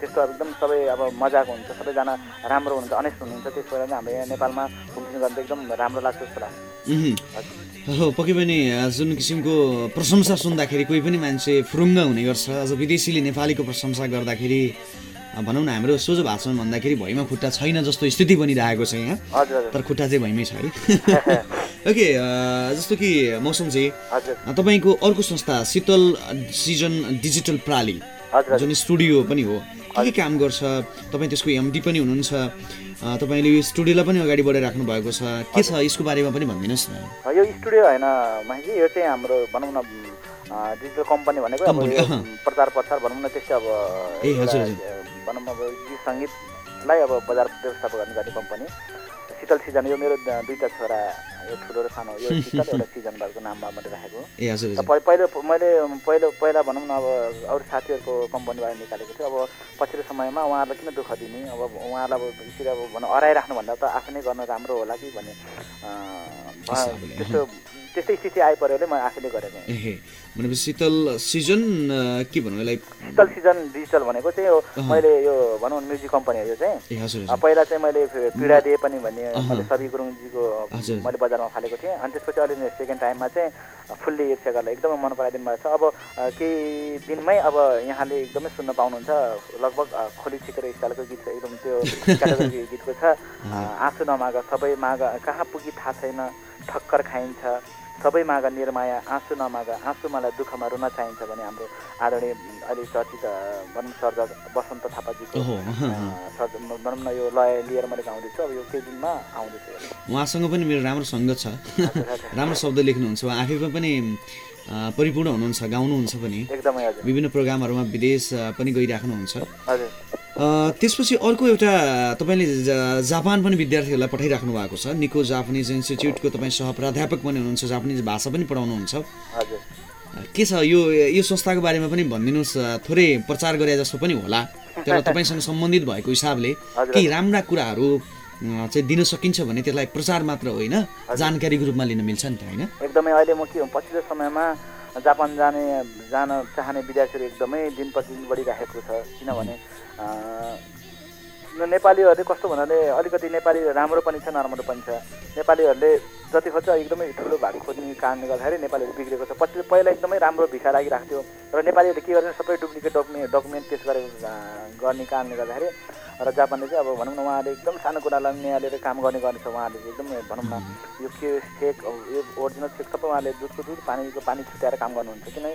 त्यस्तो अब एकदम सबै अब मजाको हुन्छ सबैजना राम्रो हुनुहुन्छ अनेस्ट हुनुहुन्छ त्यसो भएर हाम्रो यहाँ नेपालमा घुम्नु गर्दा एकदम राम्रो लाग्छ जस्तो लाग्छ। हो पक्कै पनि जुन किसिमको प्रशंसा सुन्दाखेरि कोही पनि मान्छे फुरुङ्ग हुने गर्छ अझ विदेशीले नेपालीको प्रशंसा गर्दाखेरि भनौँ न हाम्रो सोझो भाषामा भन्दाखेरि भुइँमा खुट्टा छैन जस्तो स्थिति बनिरहेको छ यहाँ। तर खुट्टा चाहिँ भुइँमै छ है। (laughs) ओके जस्तो कि मौसम चाहिँ हजुर। अ, तपाईँको अर्को संस्था शीतल सिजन डिजिटल प्राली जुन स्टुडियो पनि हो के के काम गर्छ तपाईँ त्यसको एमडी पनि हुनुहुन्छ तपाईँले यो स्टुडियोलाई पनि अगाडि बढाइराख्नु भएको छ। के छ यसको बारेमा पनि भनिदिनुहोस् न। यो स्टुडियो होइन मान्छे यो चाहिँ हाम्रो भनौँ न डिजिटल कम्पनी भनेको। प्रचार प्रसार भनौँ न त्यस्तै अब ए, हजुर, भनौँ अब गीत सङ्गीतलाई अब बजार व्यवस्थापन गर्ने गर्ने कम्पनी शीतल सिजन यो मेरो दुईवटा छोरा ठुलो र सानो यो एउटा सिजन भएको नाममा मैले राखेको। पहिलो मैले पहिलो पहिला भनौँ न अब अरू साथीहरूको कम्पनीबाट निकालेको थियो। अब पछिल्लो समयमा उहाँहरूलाई किन दुःख दिने? अब उहाँहरूलाई अब यसरी अब भनौँ हराइराख्नुभन्दा त आफै नै गर्न राम्रो होला कि भन्ने त्यस्तो त्यस्तै स्थिति आइपऱ्योले म आफैले गरेको भनेपछि शीतल सिजन के भनौँ यसलाई? शीतल सिजन डिजिटल भनेको चाहिँ। मैले यो भनौँ म्युजिक कम्पनी हो यो चाहिँ। पहिला चाहिँ मैले पीडा दिए पनि भन्ने। मैले सवि गुरुङजीको। मैले बजारमा फालेको थिएँ। अनि त्यसपछि अहिले सेकेन्ड टाइममा चाहिँ फुल्ली ईर्ष्यागरलाई एकदमै मन पराइदिनु भएको छ। अब केही दिनमै अब यहाँले एकदमै सुन्न पाउनुहुन्छ। लगभग खोली छिकेर स्टाइलको गीत एकदम त्यो गीतको छ। आँसु नमाग सबै माग कहाँ पुगी थाहा छैन। ठक्कर खाइन्छ। सबै माग निर्माया आँसु नमाग आँसु मलाई दुःखमा रुन चाहिन्छ भने हाम्रो आदरणीय अहिले चर्चित भनौँ सर्जक बसन्त थापाजीको सर्ज भनौँ न यो लय लिएर मैले गाउँदैछु। अब यो केही दिनमा आउँदैछु। उहाँसँग पनि मेरो राम्रो सङ्गत छ। (laughs) राम्रो शब्द लेख्नुहुन्छ। उहाँ आफै पनि परिपूर्ण हुनुहुन्छ गाउनुहुन्छ पनि। एकदमै विभिन्न प्रोग्रामहरूमा विदेश पनि गइराख्नुहुन्छ। हजुर। त्यसपछि अर्को एउटा तपाईँले जापान पनि विद्यार्थीहरूलाई पठाइराख्नु भएको छ। निको जापानिज इन्स्टिच्युटको तपाईँ सह प्राध्यापक पनि हुनुहुन्छ जापानिज भाषा पनि पढाउनुहुन्छ। हजुर। के छ यो यो संस्थाको बारेमा पनि भनिदिनुहोस् थोरै प्रचार गरे जस्तो पनि होला। तर तपाईँसँग सम्बन्धित भएको हिसाबले। केही राम्रा कुराहरू चाहिँ दिन सकिन्छ भने त्यसलाई प्रचार मात्र होइन जानकारीको रूपमा लिन मिल्छ नि त होइन? एकदमै अहिले म के पछिल्लो समयमा जापान जाने जान चाहने विद्यार्थीहरू एकदमै दिन प्रतिदिन बढिरहेको छ। किनभने नेपालीहरूले कस्तो भन्नाले अलिकति नेपाली राम्रो पनि छ नराम्रो पनि छ। नेपालीहरूले जति खोज्छ एकदमै ठुलो भाग खोज्ने कारणले गर्दाखेरि नेपालीहरू बिग्रेको छ। पछि पहिला एकदमै राम्रो भिसा लागिरहेको थियो। र नेपालीहरूले के गर्ने सबै डुप्लिकेट डकुमेन्ट डकुमेन्ट पेस गरेको गर्ने कारणले गर्दाखेरि र जापानले चाहिँ अब भनौँ न उहाँले एकदम सानो कुरालाई निहालेर काम गर्ने गर्ने छ उहाँले चाहिँ एकदमै भनौँ न यो के फेक यो ओरिजिनल फेक सबै उहाँले दुधको दुध पानीको पानी छुट्याएर काम गर्नुहुन्छ किनभने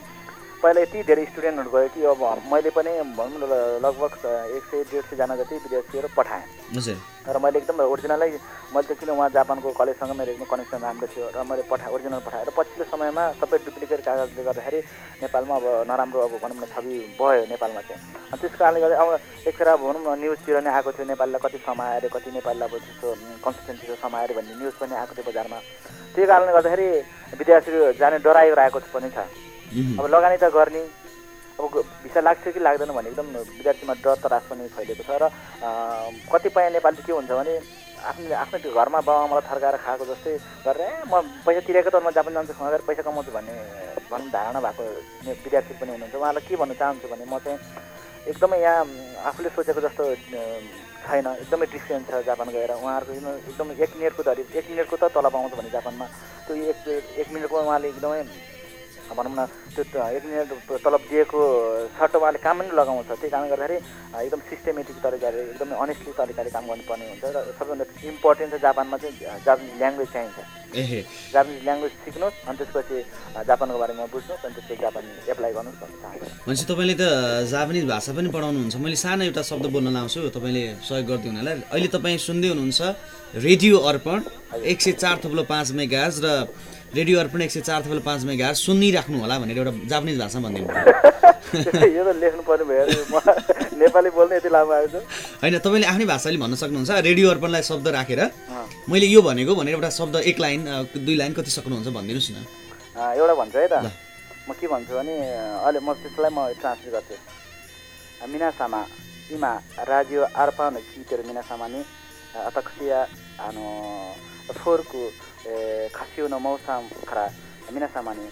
पहिला यति धेरै स्टुडेन्टहरू गयो कि अब मैले पनि भनौँ न लगभग एक सय डेढ सयजना जति विद्यार्थीहरू पठाएँ। हजुर। र मैले एकदम ओरिजिनलै मैले त किन उहाँ जापानको कलेजसँग मेरो एकदम कनेक्सन राम्रो थियो र मैले पठाएँ ओरिजिनल पठाएँ। र पछिल्लो समयमा सबै डुप्लिकेट कागजले गर्दाखेरि नेपालमा अब नराम्रो अब भनौँ न छवि भयो नेपालमा चाहिँ। अनि त्यस कारणले गर्दा अब एकखेर अब भनौँ न न्युजतिर नै आएको थियो नेपाललाई कति समाएर कति नेपाललाई अब त्यस्तो कन्सिस्टेन्सीको समाएर भन्ने न्युज पनि आएको थियो बजारमा। त्यही कारणले गर्दाखेरि विद्यार्थीहरू जाने डराइरहेको पनि छ। अब लगानी त गर्ने। अब भिसा लाग्छ कि लाग्दैन भने एकदम विद्यार्थीमा डर त्रास पनि फैलिएको छ। र कतिपय नेपाली के हुन्छ भने आफ्नो आफ्नो त्यो घरमा बाबाआमालाई थर्काएर खाएको जस्तै गरेर ए म पैसा तिरेको त म जापान जान्छु गएर पैसा कमाउँछु भन्ने भनौँ धारणा भएको विद्यार्थी पनि हुनुहुन्छ। उहाँलाई के भन्न चाहन्छु भने म चाहिँ एकदमै यहाँ आफूले सोचेको जस्तो छैन। एकदमै डिफ्रेन्ट छ जापान गएर। उहाँहरूको एकदम एक मिनटको धरि एक मिनटको त तलब आउँछ भने जापानमा। त्यो एक एक मिनटको उहाँले एकदमै भनौँ न त्यो मिनट तलब दिएको सर्ट उहाँले काम पनि लगाउँछ त्यही कारणले गर्दाखेरि एकदम सिस्टेमेटिक तरिकाले एकदमै अनेस्टली तरिकाले काम गर्नुपर्ने हुन्छ र सबैभन्दा इम्पोर्टेन्ट चाहिँ जापानमा चाहिँ जापानिज ल्याङ्ग्वेज चाहिन्छ। एहे जापानिज ल्याङ्ग्वेज सिक्नुहोस् अनि त्यसपछि जापानको बारेमा बुझ्नुहोस् अनि त्यसपछि जापान एप्लाई गर्नुहोस् भन्ने चाहन्छु। भनेपछि तपाईँले त जापानिज भाषा पनि पढाउनुहुन्छ। मैले सानो एउटा शब्द बोल्न लाउँछु तपाईँले सहयोग गरिदिनु होला अहिले तपाईँ सुन्दै हुनुहुन्छ रेडियो अर्पण एक सय चार थप्लो पाँच मेगाज र रेडियो अर्पण एक सय चार थप्लो पाँच मेगाज सुनिराख्नु होला भनेर एउटा जापानिज भाषामा भनिदिनु यो त लेख्नु पर्ने भयो। अरे म नेपाली बोल्ने यति लामो आएछ होइन तपाईँले आफ्नै भाषाले भन्न सक्नुहुन्छ। रेडियो अर्पणलाई शब्द राखेर मैले यो भनेको भनेर एउटा शब्द एक लाइन दुई लाइन कति सक्नुहुन्छ भनिदिनुहोस् न। एउटा भन्छु है त। म के भन्छु भने अहिले म त्यसलाई म ट्रान्सलेट गर्छु। अ, मिनासामा इमा राजियो आर्पा न कितेर मिनासामा नि अतक्सिया आनो फोरको खासियो न मौसम खरा मिनासामा नि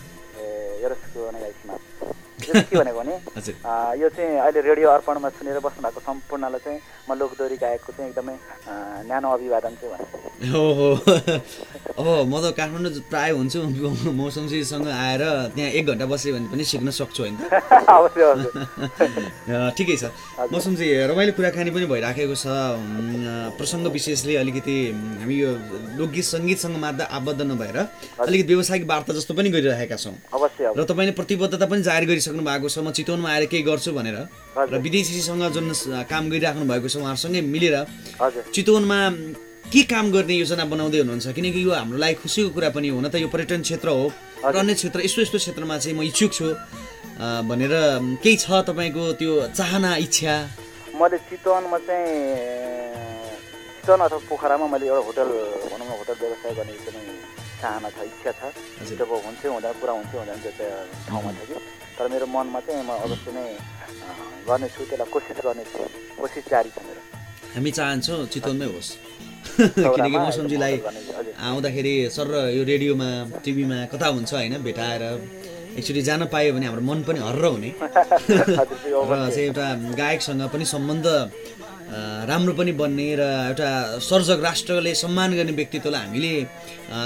यरोसको ओनेगाइसिमा यो चाहिँ के भनेको भने (laughs) यो चाहिँ अहिले रेडियो अर्पणमा सुनेर बस्नु भएको सम्पूर्णलाई चाहिँ म लोकदोरी गायकको चाहिँ एकदमै न्यानो अभिवादन चाहिँ हो हो। (laughs) अब म त काठमाडौँ प्राय हुन्छु मौसमजीसँग आएर त्यहाँ एक घन्टा बस्यो भने पनि सिक्न सक्छु होइन। (laughs) ठिकै छ। मौसमजी रमाइलो कुराकानी पनि भइराखेको छ। प्रसङ्ग विशेषले अलिकति हामी यो लोकगीत सङ्गीतसँग मात्र आबद्ध नभएर अलिकति व्यावसायिक वार्ता जस्तो पनि गरिरहेका छौँ। अवश्य र तपाईँले प्रतिबद्धता पनि जाहेर गरिसक्नु भएको छ म चितवनमा आएर केही गर्छु भनेर। र विदेशीसँग जुन काम गरिराख्नु भएको छ उहाँहरूसँगै मिलेर हजुर। चितवनमा के काम गर्ने योजना बनाउँदै हुनुहुन्छ? किनकि यो हाम्रो लागि खुसीको कुरा पनि हो न त यो पर्यटन क्षेत्र हो। र अन्य क्षेत्र यस्तो यस्तो क्षेत्रमा चाहिँ म इच्छुक छु। भनेर केही छ तपाईँको त्यो चाहना इच्छा? मैले चितवनमा चाहिँ चितवन अथवा पोखरामा मैले एउटा होटल भनौँ न होटल व्यवसाय गर्ने एकदमै चाहना छ इच्छा छ। अब हुन्छै हुँदैन पुरा हुन्छै हुँदैन त्यो ठाउँमा छ कि तर मेरो मनमा चाहिँ म अवश्य नै गर्नेछु त्यसलाई कोसिस गर्नेछु कोसिस जारी छ मेरो। हामी चाहन्छौँ चितवनमै होस्। (laughs) किनकि मौसमजीलाई। आउँदाखेरि सर यो रेडियोमा टिभीमा कता हुन्छ होइन भेटाएर एकचोटि जान पायो भने हाम्रो मन पनि हर्र हुने। (laughs) र चाहिँ एउटा गायकसँग पनि सम्बन्ध राम्रो पनि बन्ने र एउटा सर्जक राष्ट्रले सम्मान गर्ने व्यक्तित्वलाई हामीले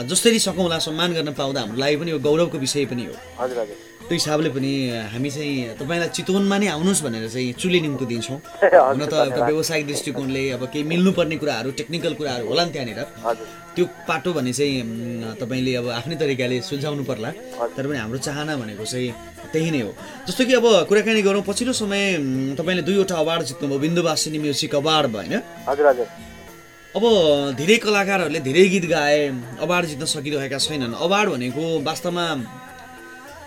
जसरी सकौँला सम्मान गर्न पाउँदा हाम्रो लागि पनि यो गौरवको विषय पनि हो। हजुर हजुर। त्यो हिसाबले पनि हामी चाहिँ तपाईँलाई चितवनमा नै आउनुहोस् भनेर चाहिँ चुले निम्तो दिन्छौँ हुन त एउटा व्यावसायिक दृष्टिकोणले अब केही मिल्नुपर्ने कुराहरू टेक्निकल कुराहरू होला नि त्यहाँनिर। त्यो पाटो भने चाहिँ तपाईँले अब आफ्नै तरिकाले सुल्झाउनु पर्ला। तर पनि हाम्रो चाहना भनेको चाहिँ त्यही नै हो। जस्तो कि अब कुराकानी गरौँ पछिल्लो समय तपाईँले दुईवटा अवार्ड जित्नुभयो बिन्दुवासिनी म्युजिक अवार्ड भयो होइन? अब धेरै कलाकारहरूले धेरै गीत गाए अवार्ड जित्न सकिरहेका छैनन्। अवार्ड भनेको वास्तवमा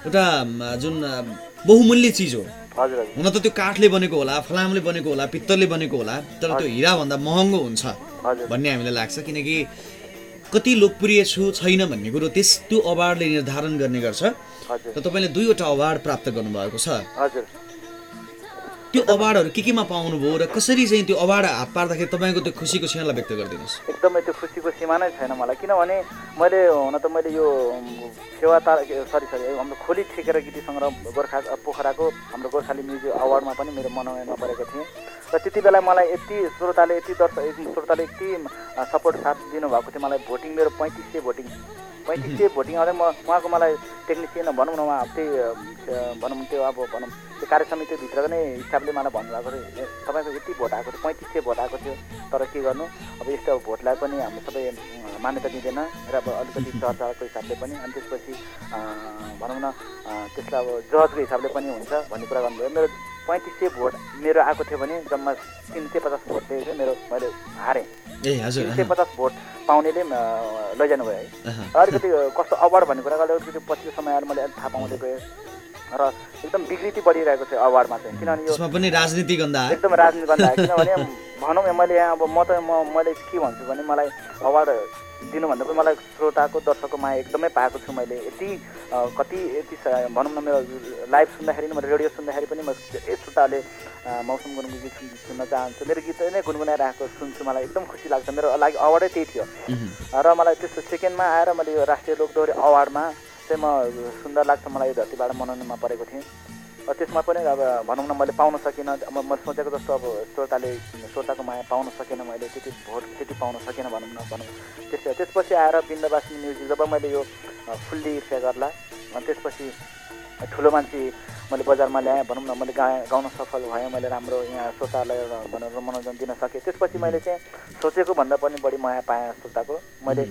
एउटा जुन बहुमूल्य चिज हो। हुन त त्यो काठले बनेको होला फलामले बनेको होला पित्तलले बनेको होला तर त्यो हिराभन्दा महँगो हुन्छ भन्ने हामीलाई लाग्छ किनकि कति लोकप्रिय छु छैन भन्ने कुरो त्यस त्यो अवार्डले निर्धारण गर्ने गर्छ। र तपाईँले दुईवटा अवार्ड प्राप्त गर्नुभएको छ। त्यो अवार्डहरू के केमा पाउनुभयो र कसरी चाहिँ त्यो अवार्ड हात पार्दाखेरि तपाईँको त्यो खुसीको क्षणलाई व्यक्त गरिदिनुहोस्? एकदमै त्यो खुसीको सीमा नै छैन मलाई किनभने मैले हुन त मैले यो फेवा तार सरी सरी हाम्रो खोली ठेकेर गीती सङ्ग्रह गोर्खा पोखराको हाम्रो गोर्खाली म्युजिक अवार्डमा पनि मेरो मनोनयनमा परेको थिएँ। र त्यति बेला मलाई यति श्रोताले यति दर्शक श्रोताले यति सपोर्ट साथ दिनुभएको थियो मलाई भोटिङ मेरो पैँतिस सय भोटिङ। पैँतिस सय भोटिङ आउँदै म उहाँको मलाई टेक्निसियन भनौँ न उहाँ त्यही भनौँ त्यो अब भनौँ त्यो कार्य समितिभित्रको नै स्टाफले मलाई भन्नुभएको थियो। "ए, तपाईँको यति भोट आएको थियो पैँतिस सय भोट आएको थियो तर के गर्नु? अब यस्तो अब भोटलाई पनि हाम्रो सबै मान्यता दिँदैन र अब अलिकति (laughs) चर्चाको हिसाबले पनि अनि त्यसपछि भनौँ न त्यसलाई अब जजको हिसाबले पनि हुन्छ भन्ने कुरा गर्नुभयो। मेरो पैँतिस सय भोट मेरो आएको थियो भने जम्मा तिन सय पचास भोट दिएको थियो मेरो मैले हारेँ। ए हजुर तिन सय पचास भोट पाउनेले लैजानु भयो है। अलिकति कस्तो अवार्ड भन्ने कुरा गर्दा अलिकति पछिल्लो समय आएर मैले अलिक थाहा पाउँदै गएँ। र एकदम विकृति बढिरहेको थियो अवार्डमा चाहिँ। किनभने यो पनि राजनीति गन्दा। एकदम राजनीति आयो। किनभने भनौँ मैले यहाँ अब म त म मैले के भन्छु भने मलाई अवार्ड दिनुभन्दा पनि मलाई श्रोताको दर्शकको माया एकदमै पाएको छु मैले। यति कति यति भनौँ न मेरो लाइभ सुन्दाखेरि नि, मेरो रेडियो सुन्दाखेरि पनि म धेरै श्रोताले मौसम गुरुङको गीत सुन्- सुन्न चाहन्छु। मेरो गीत नै गुनगुनाइरहेको सुन्छु मलाई एकदम खुसी लाग्छ। मेरो लागि अवार्डै त्यही थियो। र मलाई त्यस्तो सेकेन्डमा आएर मैले यो राष्ट्रिय लोकदोहोरी अवार्डमा चाहिँ म सुन्दर लाग्छ। मलाई यो धरतीबाट मनोनयनमा परेको थिएँ। त्यसमा पनि अब भनौँ न मैले पाउन सकिनँ। अब म सोचेको जस्तो अब श्रोताले श्रोताको माया पाउन सकेन मैले त्यति भोट त्यति पाउन सकेन भनौँ न भनौँ। त्यस त्यसपछि आएर बिन्दवासिनी म्युजिक जब मैले यो फुल्ली ईर्ष्या गर्ला अनि त्यसपछि ठुलो मान्छे मैले बजारमा ल्याएँ भनौँ न मैले गाएँ गाउन सफल भएँ मैले राम्रो यहाँ एउटा भनेर मनोरञ्जन दिन सकेँ। त्यसपछि मैले चाहिँ सोचेको भन्दा पनि बढी माया पाएँ श्रोताको मैले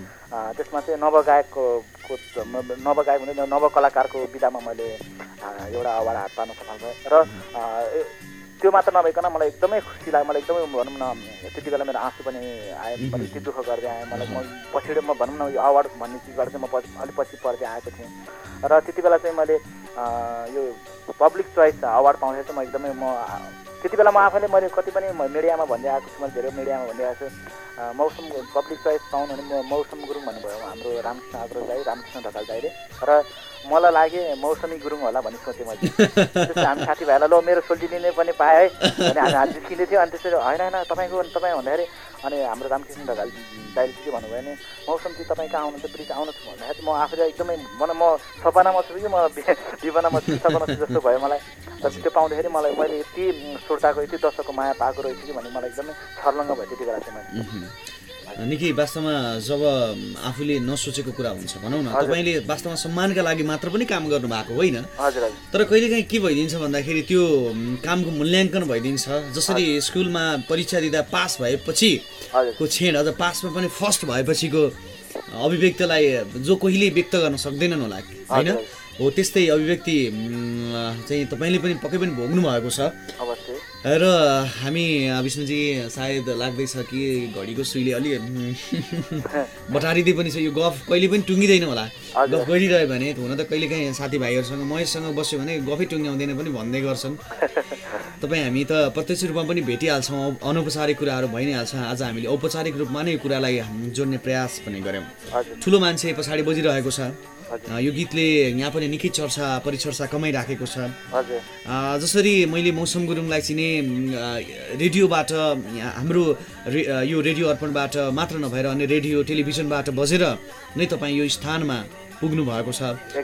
त्यसमा चाहिँ नवगायकको नवगायक भने नवकलाकारको विधामा मैले एउटा अवार्ड हात पार्न सफल भएँ। र त्यो मात्र नभइकन मलाई एकदमै खुसी लाग्यो। मलाई एकदमै भनौँ न त्यति बेला मेरो आँसु पनि आयो मैले यति दुःख गर्दै आएँ मलाई म पछिडो म भनौँ न यो अवार्ड भन्ने चिजबाट चाहिँ म पछि अलिक पछि पर्दै आएको थिएँ। र त्यति बेला चाहिँ मैले यो पब्लिक चोइस अवार्ड पाउँदै चाहिँ म एकदमै म त्यति बेला म आफैले मैले कति पनि मिडियामा भन्दै आएको छु मैले धेरै मिडियामा भन्दै आएको छु। मौसम पब्लिक चोइस पाउनु भने म मौसम गुरुङ भन्नुभयो हाम्रो रामकृष्ण अग्रज दाई रामकृष्ण ढकाल दाईले। र मलाई लाग्यो मौसमी गुरुङ होला भन्ने सोचेँ मैले। हामी साथीभाइलाई ल मेरो सोल्टिने पनि पाएँ है। अनि हामी हात जिस्किँदै थियो अनि त्यसरी होइन होइन तपाईँको तपाईँ भन्दाखेरि अनि हाम्रो रामकृष्ण ढकाल दाइले के भन्नुभयो भने मौसम चाहिँ तपाईँ कहाँ आउनुहुन्छ प्लिज आउनुहोस् भन्दाखेरि म आफूले एकदमै मन म सपनामा छु कि म विपनामा छु सपना छु जस्तो भयो मलाई। तर त्यो पाउँदाखेरि मलाई मैले यति श्रोताको यति दर्शकको माया पाएको रहेछु कि भन्ने मलाई एकदमै छर्लङ्ग भयो त्यति बेला चाहिँ मैले। निकै वास्तवमा जब आफूले नसोचेको कुरा हुन्छ भनौँ न तपाईँले वास्तवमा सम्मानका लागि मात्र पनि काम गर्नु भएको होइन तर कहिलेकाहीँ के भइदिन्छ भन्दाखेरि त्यो कामको मूल्याङ्कन भइदिन्छ। जसरी स्कुलमा परीक्षा दिँदा पास भएपछि को छेड अझ पासमा पनि फर्स्ट भएपछिको अभिव्यक्तिलाई जो कहिले व्यक्त गर्न सक्दैनन् होला होइन? हो त्यस्तै अभिव्यक्ति चाहिँ तपाईँले पनि पक्कै पनि भोग्नु भएको छ र हामी विष्णुजी सायद लाग्दैछ कि घडीको सुईले अलि (laughs) बटारिँदै पनि छ यो गफ कहिले पनि टुङ्गिँदैन होला। गफ गरिरह्यो भने हुन त कहिलेकाहीँ साथीभाइहरूसँग महेशसँग बस्यो भने गफै टुङ्ग्याउँदैन पनि भन्दै गर्छन्। (laughs) तपाईँ हामी त प्रत्यक्ष रूपमा पनि भेटिहाल्छौँ। अनौपचारिक कुराहरू भइ नै हाल्छ आज हामीले औपचारिक रूपमा नै यो कुरालाई जोड्ने प्रयास पनि गऱ्यौँ। ठुलो मान्छे पछाडि बजिरहेको छ। यो गीतले यहाँ पनि निकै चर्चा परिचर्चा कमाइराखेको छ। जसरी मैले मौसम गुरुङलाई चिने रेडियोबाट हाम्रो रे यो रेडियो अर्पणबाट मात्र नभएर अन्य रेडियो टेलिभिजनबाट बजेर नै तपाईँ यो स्थानमा पुग्नु भएको छ।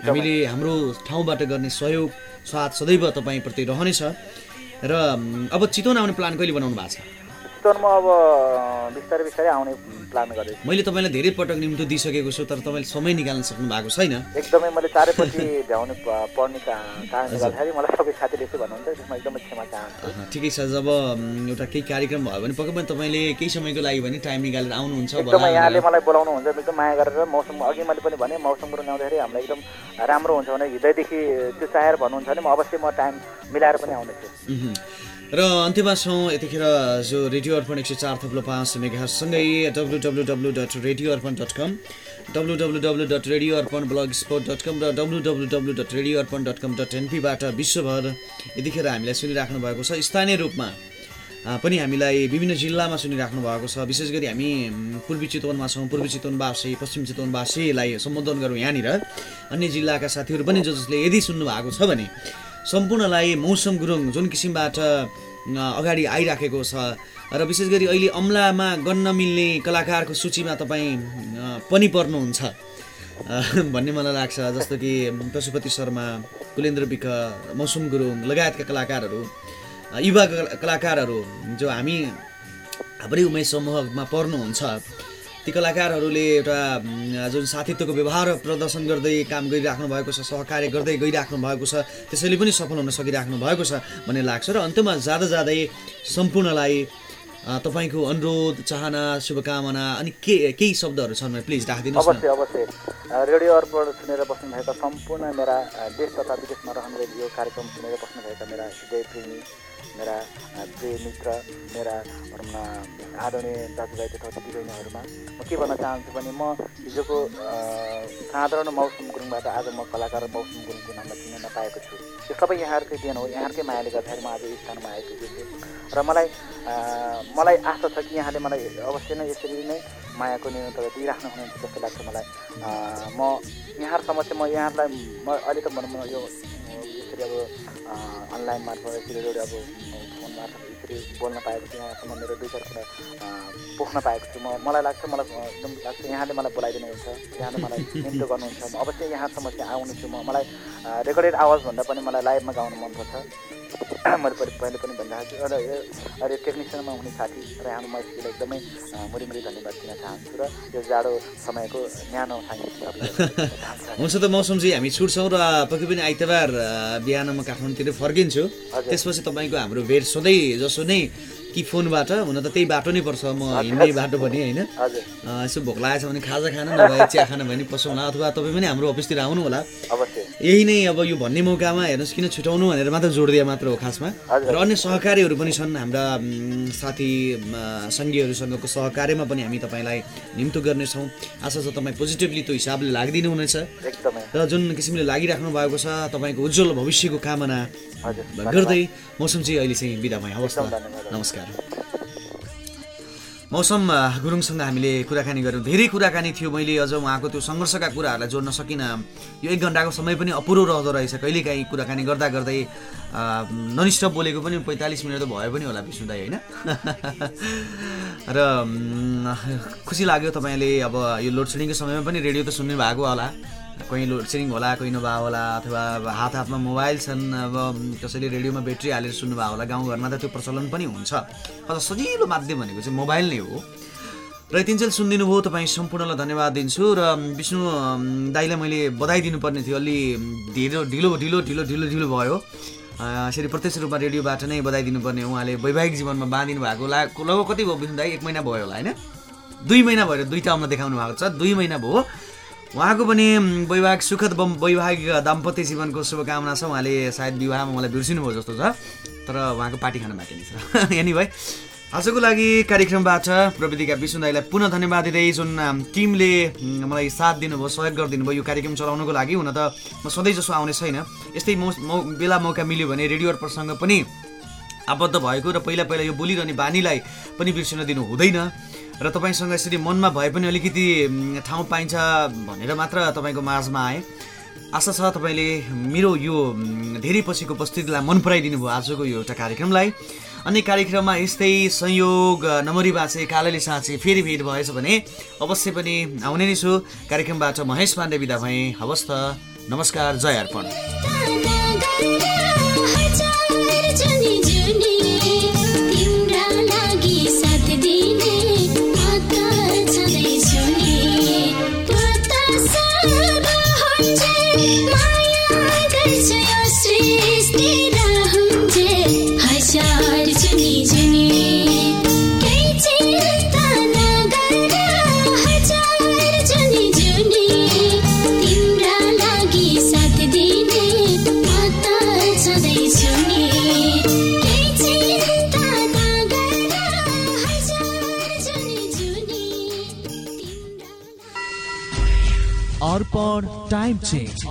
हामीले हाम्रो ठाउँबाट गर्ने सहयोग साथ सदैव तपाईँप्रति रहनेछ। र अब चितवन आउने प्लान कहिले बनाउनु भएको छ? चितवनमा अब बिस्तारै बिस्तारै आउने प्लान गर्दैछु मैले तपाईँलाई धेरै पटक निम्तो दिइसकेको छु तर तपाईँले समय निकाल्न सक्नु भएको छैन। एकदमै मैले चारैपट्टि (laughs) भ्याउनु पर्ने कारणले गर्दाखेरि मलाई सबै साथीले यसो भन्नुहुन्छ त्यसमा एकदमै क्षमा चाहन्छु। ठिकै छ। जब एउटा केही कार्यक्रम भयो भने पक्कै पनि तपाईँले केही समयको लागि भने टाइम निकालेर आउनुहुन्छ एकदमै होला यहाँले। मलाई बोलाउनु हुन्छ एकदम माया गरेर मौसम अघि मैले पनि भने मौसम ल्याउँदाखेरि हामीलाई एकदम राम्रो हुन्छ भने हृदयदेखि त्यो चाहेर भन्नुहुन्छ भने म अवश्य म टाइम मिलाएर पनि आउनेछु। र अन्त्यमा छौँ यतिखेर जो रेडियो अर्पण एक सय चार थप्लो पाँच मेगासँगै W W W dot radio Arpan dot com W W W dot radio Arpan blogspot dot com र W W W dot radio Arpan dot com dot एनपीबाट विश्वभर यतिखेर हामीलाई सुनिराख्नु भएको छ। स्थानीय रूपमा पनि हामीलाई विभिन्न जिल्लामा सुनिराख्नु भएको छ। विशेष गरी हामी पूर्वी चितवनमा छौँ। पूर्वी चितवनवासी पश्चिम चितवनवासीलाई सम्बोधन गरौँ यहाँनिर। अन्य जिल्लाका साथीहरू पनि जो जसले यदि सुन्नु भएको छ भने सम्पूर्णलाई मौसम गुरुङ जुन किसिमबाट अगाडि आइराखेको छ। र विशेष गरी अहिले अम्लामा गन्न मिल्ने कलाकारको सूचीमा तपाईँ पनि पर्नुहुन्छ। भन्ने मलाई लाग्छ जस्तो कि पशुपति शर्मा कुलेन्द्र विक मौसम गुरुङ लगायतका कलाकारहरू युवा कला- कलाकारहरू जो हामी हाम्रै उमेर समूहमा पर्नुहुन्छ। ती कलाकारहरूले एउटा जुन साथीत्वको व्यवहार प्रदर्शन गर्दै काम गरिराख्नु भएको छ सहकार्य गर्दै गइराख्नु भएको छ त्यसैले पनि सफल हुन सकिराख्नु भएको छ भन्ने लाग्छ र अन्त्यमा जाँदा जाँदै सम्पूर्णलाई तपाईँको अनुरोध चाहना शुभकामना अनि के केही शब्दहरू छन् प्लिज राखिदिनुहोस् अवश्य अवश्य। रेडियो अर्पण सुनेर बस्नुभएका सम्पूर्ण मेरा देश तथा विदेशमा रहनुहुँदै यो कार्यक्रम सुनेर बस्नुभएका मेरा हृदय प्रेमी मेरा प्रिय मित्र मेरा आदरणीय दाजुभाइ तथा दिदीबहिनीहरूमा म के भन्न चाहन्छु भने म हिजोको साधारण मौसम गुरुङबाट आज म कलाकार मौसम गुरुङको नाममा चिन्न नपाएको छु। यो सबै यहाँहरूकै देन हो। यहाँहरूकै मायाले गर्दाखेरि म आज यो स्थानमा आइपुगेको छु। र मलाई मलाई आशा छ कि यहाँले मलाई अवश्य नै यसरी नै मायाको निरन्तर दिइराख्नु जस्तो लाग्छ मलाई। म यहाँहरूसम्म चाहिँ म यहाँहरूलाई म अहिले त भनौँ यो यसरी अब अनलाइन मार्फत यसरी एउटा अब फोन मार्फत यसरी बोल्न पाएको छु यहाँसम्म मेरो दुई चार कुरा पोख्न पाएको छु। म मलाई लाग्छ मलाई एकदम लाग्छ यहाँले मलाई बोलाइदिनुहुन्छ यहाँले मलाई निम्तो गर्नुहुन्छ। म अवश्य यहाँसम्म चाहिँ आउनु छु। म मलाई रेकर्डेड आवाजभन्दा पनि मलाई लाइभमा गाउनु मनपर्छ। मैले पहिले पहिले पनि भनिरहेको छु। र यो अहिले टेक्निसियनमा हुने साथी र हाम्रो मैत्रीलाई एकदमै अ, मुरी मुरी धन्यवाद दिन चाहन्छु र यो जाडो समयको न्यानो (laughs) हुन्छ त मौसमजी हामी छुट्छौँ र पक्कै पनि आइतबार बिहान म काठमाडौँतिर फर्किन्छु। त्यसपछि तपाईँको हाम्रो भेट सधैँ जसो नै कि फोनबाट हुन त त्यही बाटो नै पर्छ। म हिँड्ने बाटो पनि होइन। यसो भोक लागेको छ भने खाजा खान नभए चिया खान भने पसौँ होला अथवा तपाईँ पनि हाम्रो अफिसतिर आउनु होला अवश्य। यही नै अब यो भन्ने मौकामा हेर्नुहोस् किन छुटाउनु भनेर मात्र जोड दिए मात्र हो खासमा। र अन्य सहकारीहरू पनि छन् हाम्रा साथी सङ्घीयहरूसँगको सहकार्यमा पनि हामी तपाईँलाई निम्तो गर्नेछौँ। आशा छ तपाईँ पोजिटिभली त्यो हिसाबले लागिदिनु हुनेछ र जुन किसिमले लागिराख्नु भएको छ तपाईँको उज्जवल भविष्यको कामना गर्दै मौसम चाहिँ अहिले चाहिँ बिदा भएँ। हवस्। नमस्कार। मौसम गुरुङसँग हामीले कुराकानी गऱ्यौँ। धेरै कुराकानी थियो मैले अझ उहाँको त्यो सङ्घर्षका कुराहरूलाई जोड्न सकिनँ। यो एक घन्टाको समय पनि अपुरो रहँदो रहेछ। कहिलेकाहीँ कुराकानी गर्दा गर्दै ननिस्टप बोलेको पनि पैँतालिस मिनट त भयो पनि होला विष्णु दाई होइन? (laughs) र खुसी लाग्यो तपाईँले अब यो लोड सेडिङको समयमा पनि रेडियो त सुन्नु भएको होला। कोही लोड सेडिङ होला कोही नभए होला अथवा हात हातमा मोबाइल छन् अब कसैले रेडियोमा ब्याट्री हालेर सुन्नुभएको होला गाउँघरमा त त्यो प्रचलन पनि हुन्छ। अझ सजिलो माध्यम भनेको चाहिँ मोबाइल नै हो। र तिनचेल सुनिदिनु भयो तपाईँ सम्पूर्णलाई धन्यवाद दिन्छु। र विष्णु दाईलाई मैले बधाई दिनुपर्ने थियो अलि ढिलो ढिलो ढिलो ढिलो ढिलो ढिलो भयो। यसरी प्रत्यक्ष रूपमा रेडियोबाट नै बधाई दिनुपर्ने उहाँले वैवाहिक जीवनमा बाँधिनु भएको ला लगभग कति भयो विष्णु दाई? एक महिना भयो होला होइन? दुई महिना भएर दुईवटा अम्ल देखाउनु भएको छ। दुई महिना भयो। उहाँको पनि वैवाहिक सुखद वैवाहिक दाम्पत्य जीवनको शुभकामना छ। उहाँले सायद विवाहमा मलाई बिर्सिनु भयो जस्तो छ। तर उहाँको पार्टी खान बाँकी छ। (laughs) एनी भाइ आजको लागि कार्यक्रमबाट प्रविधिका विष्णु दाईलाई पुनः धन्यवाद दिँदै जुन टिमले मलाई साथ दिनुभयो सहयोग गरिदिनु भयो यो कार्यक्रम चलाउनुको लागि हुन त म सधैँ जसो आउने छैन। यस्तै बेला मौका मिल्यो भने रेडियो अर्पणसँग पनि आबद्ध भएको र पहिला पहिला यो बोलिरहने बानीलाई पनि बिर्सिन दिनु हुँदैन। र तपाईँसँग यसरी मनमा भए पनि अलिकति ठाउँ पाइन्छ भनेर मात्र तपाईँको माझमा आएँ। आशा छ तपाईँले मेरो यो धेरै पछिको उपस्थितिलाई मन पराइदिनु भयो आजको यो एउटा कार्यक्रमलाई। अन्य कार्यक्रममा यस्तै संयोग नमरी बाँचे कालले साँचे फेरि भेट भएछ भने अवश्य पनि आउने नै छु। कार्यक्रमबाट महेश पाण्डे बिदा भएँ। हवस् त नमस्कार जय अर्पण। तिम्रा अर्पण टाइम चेक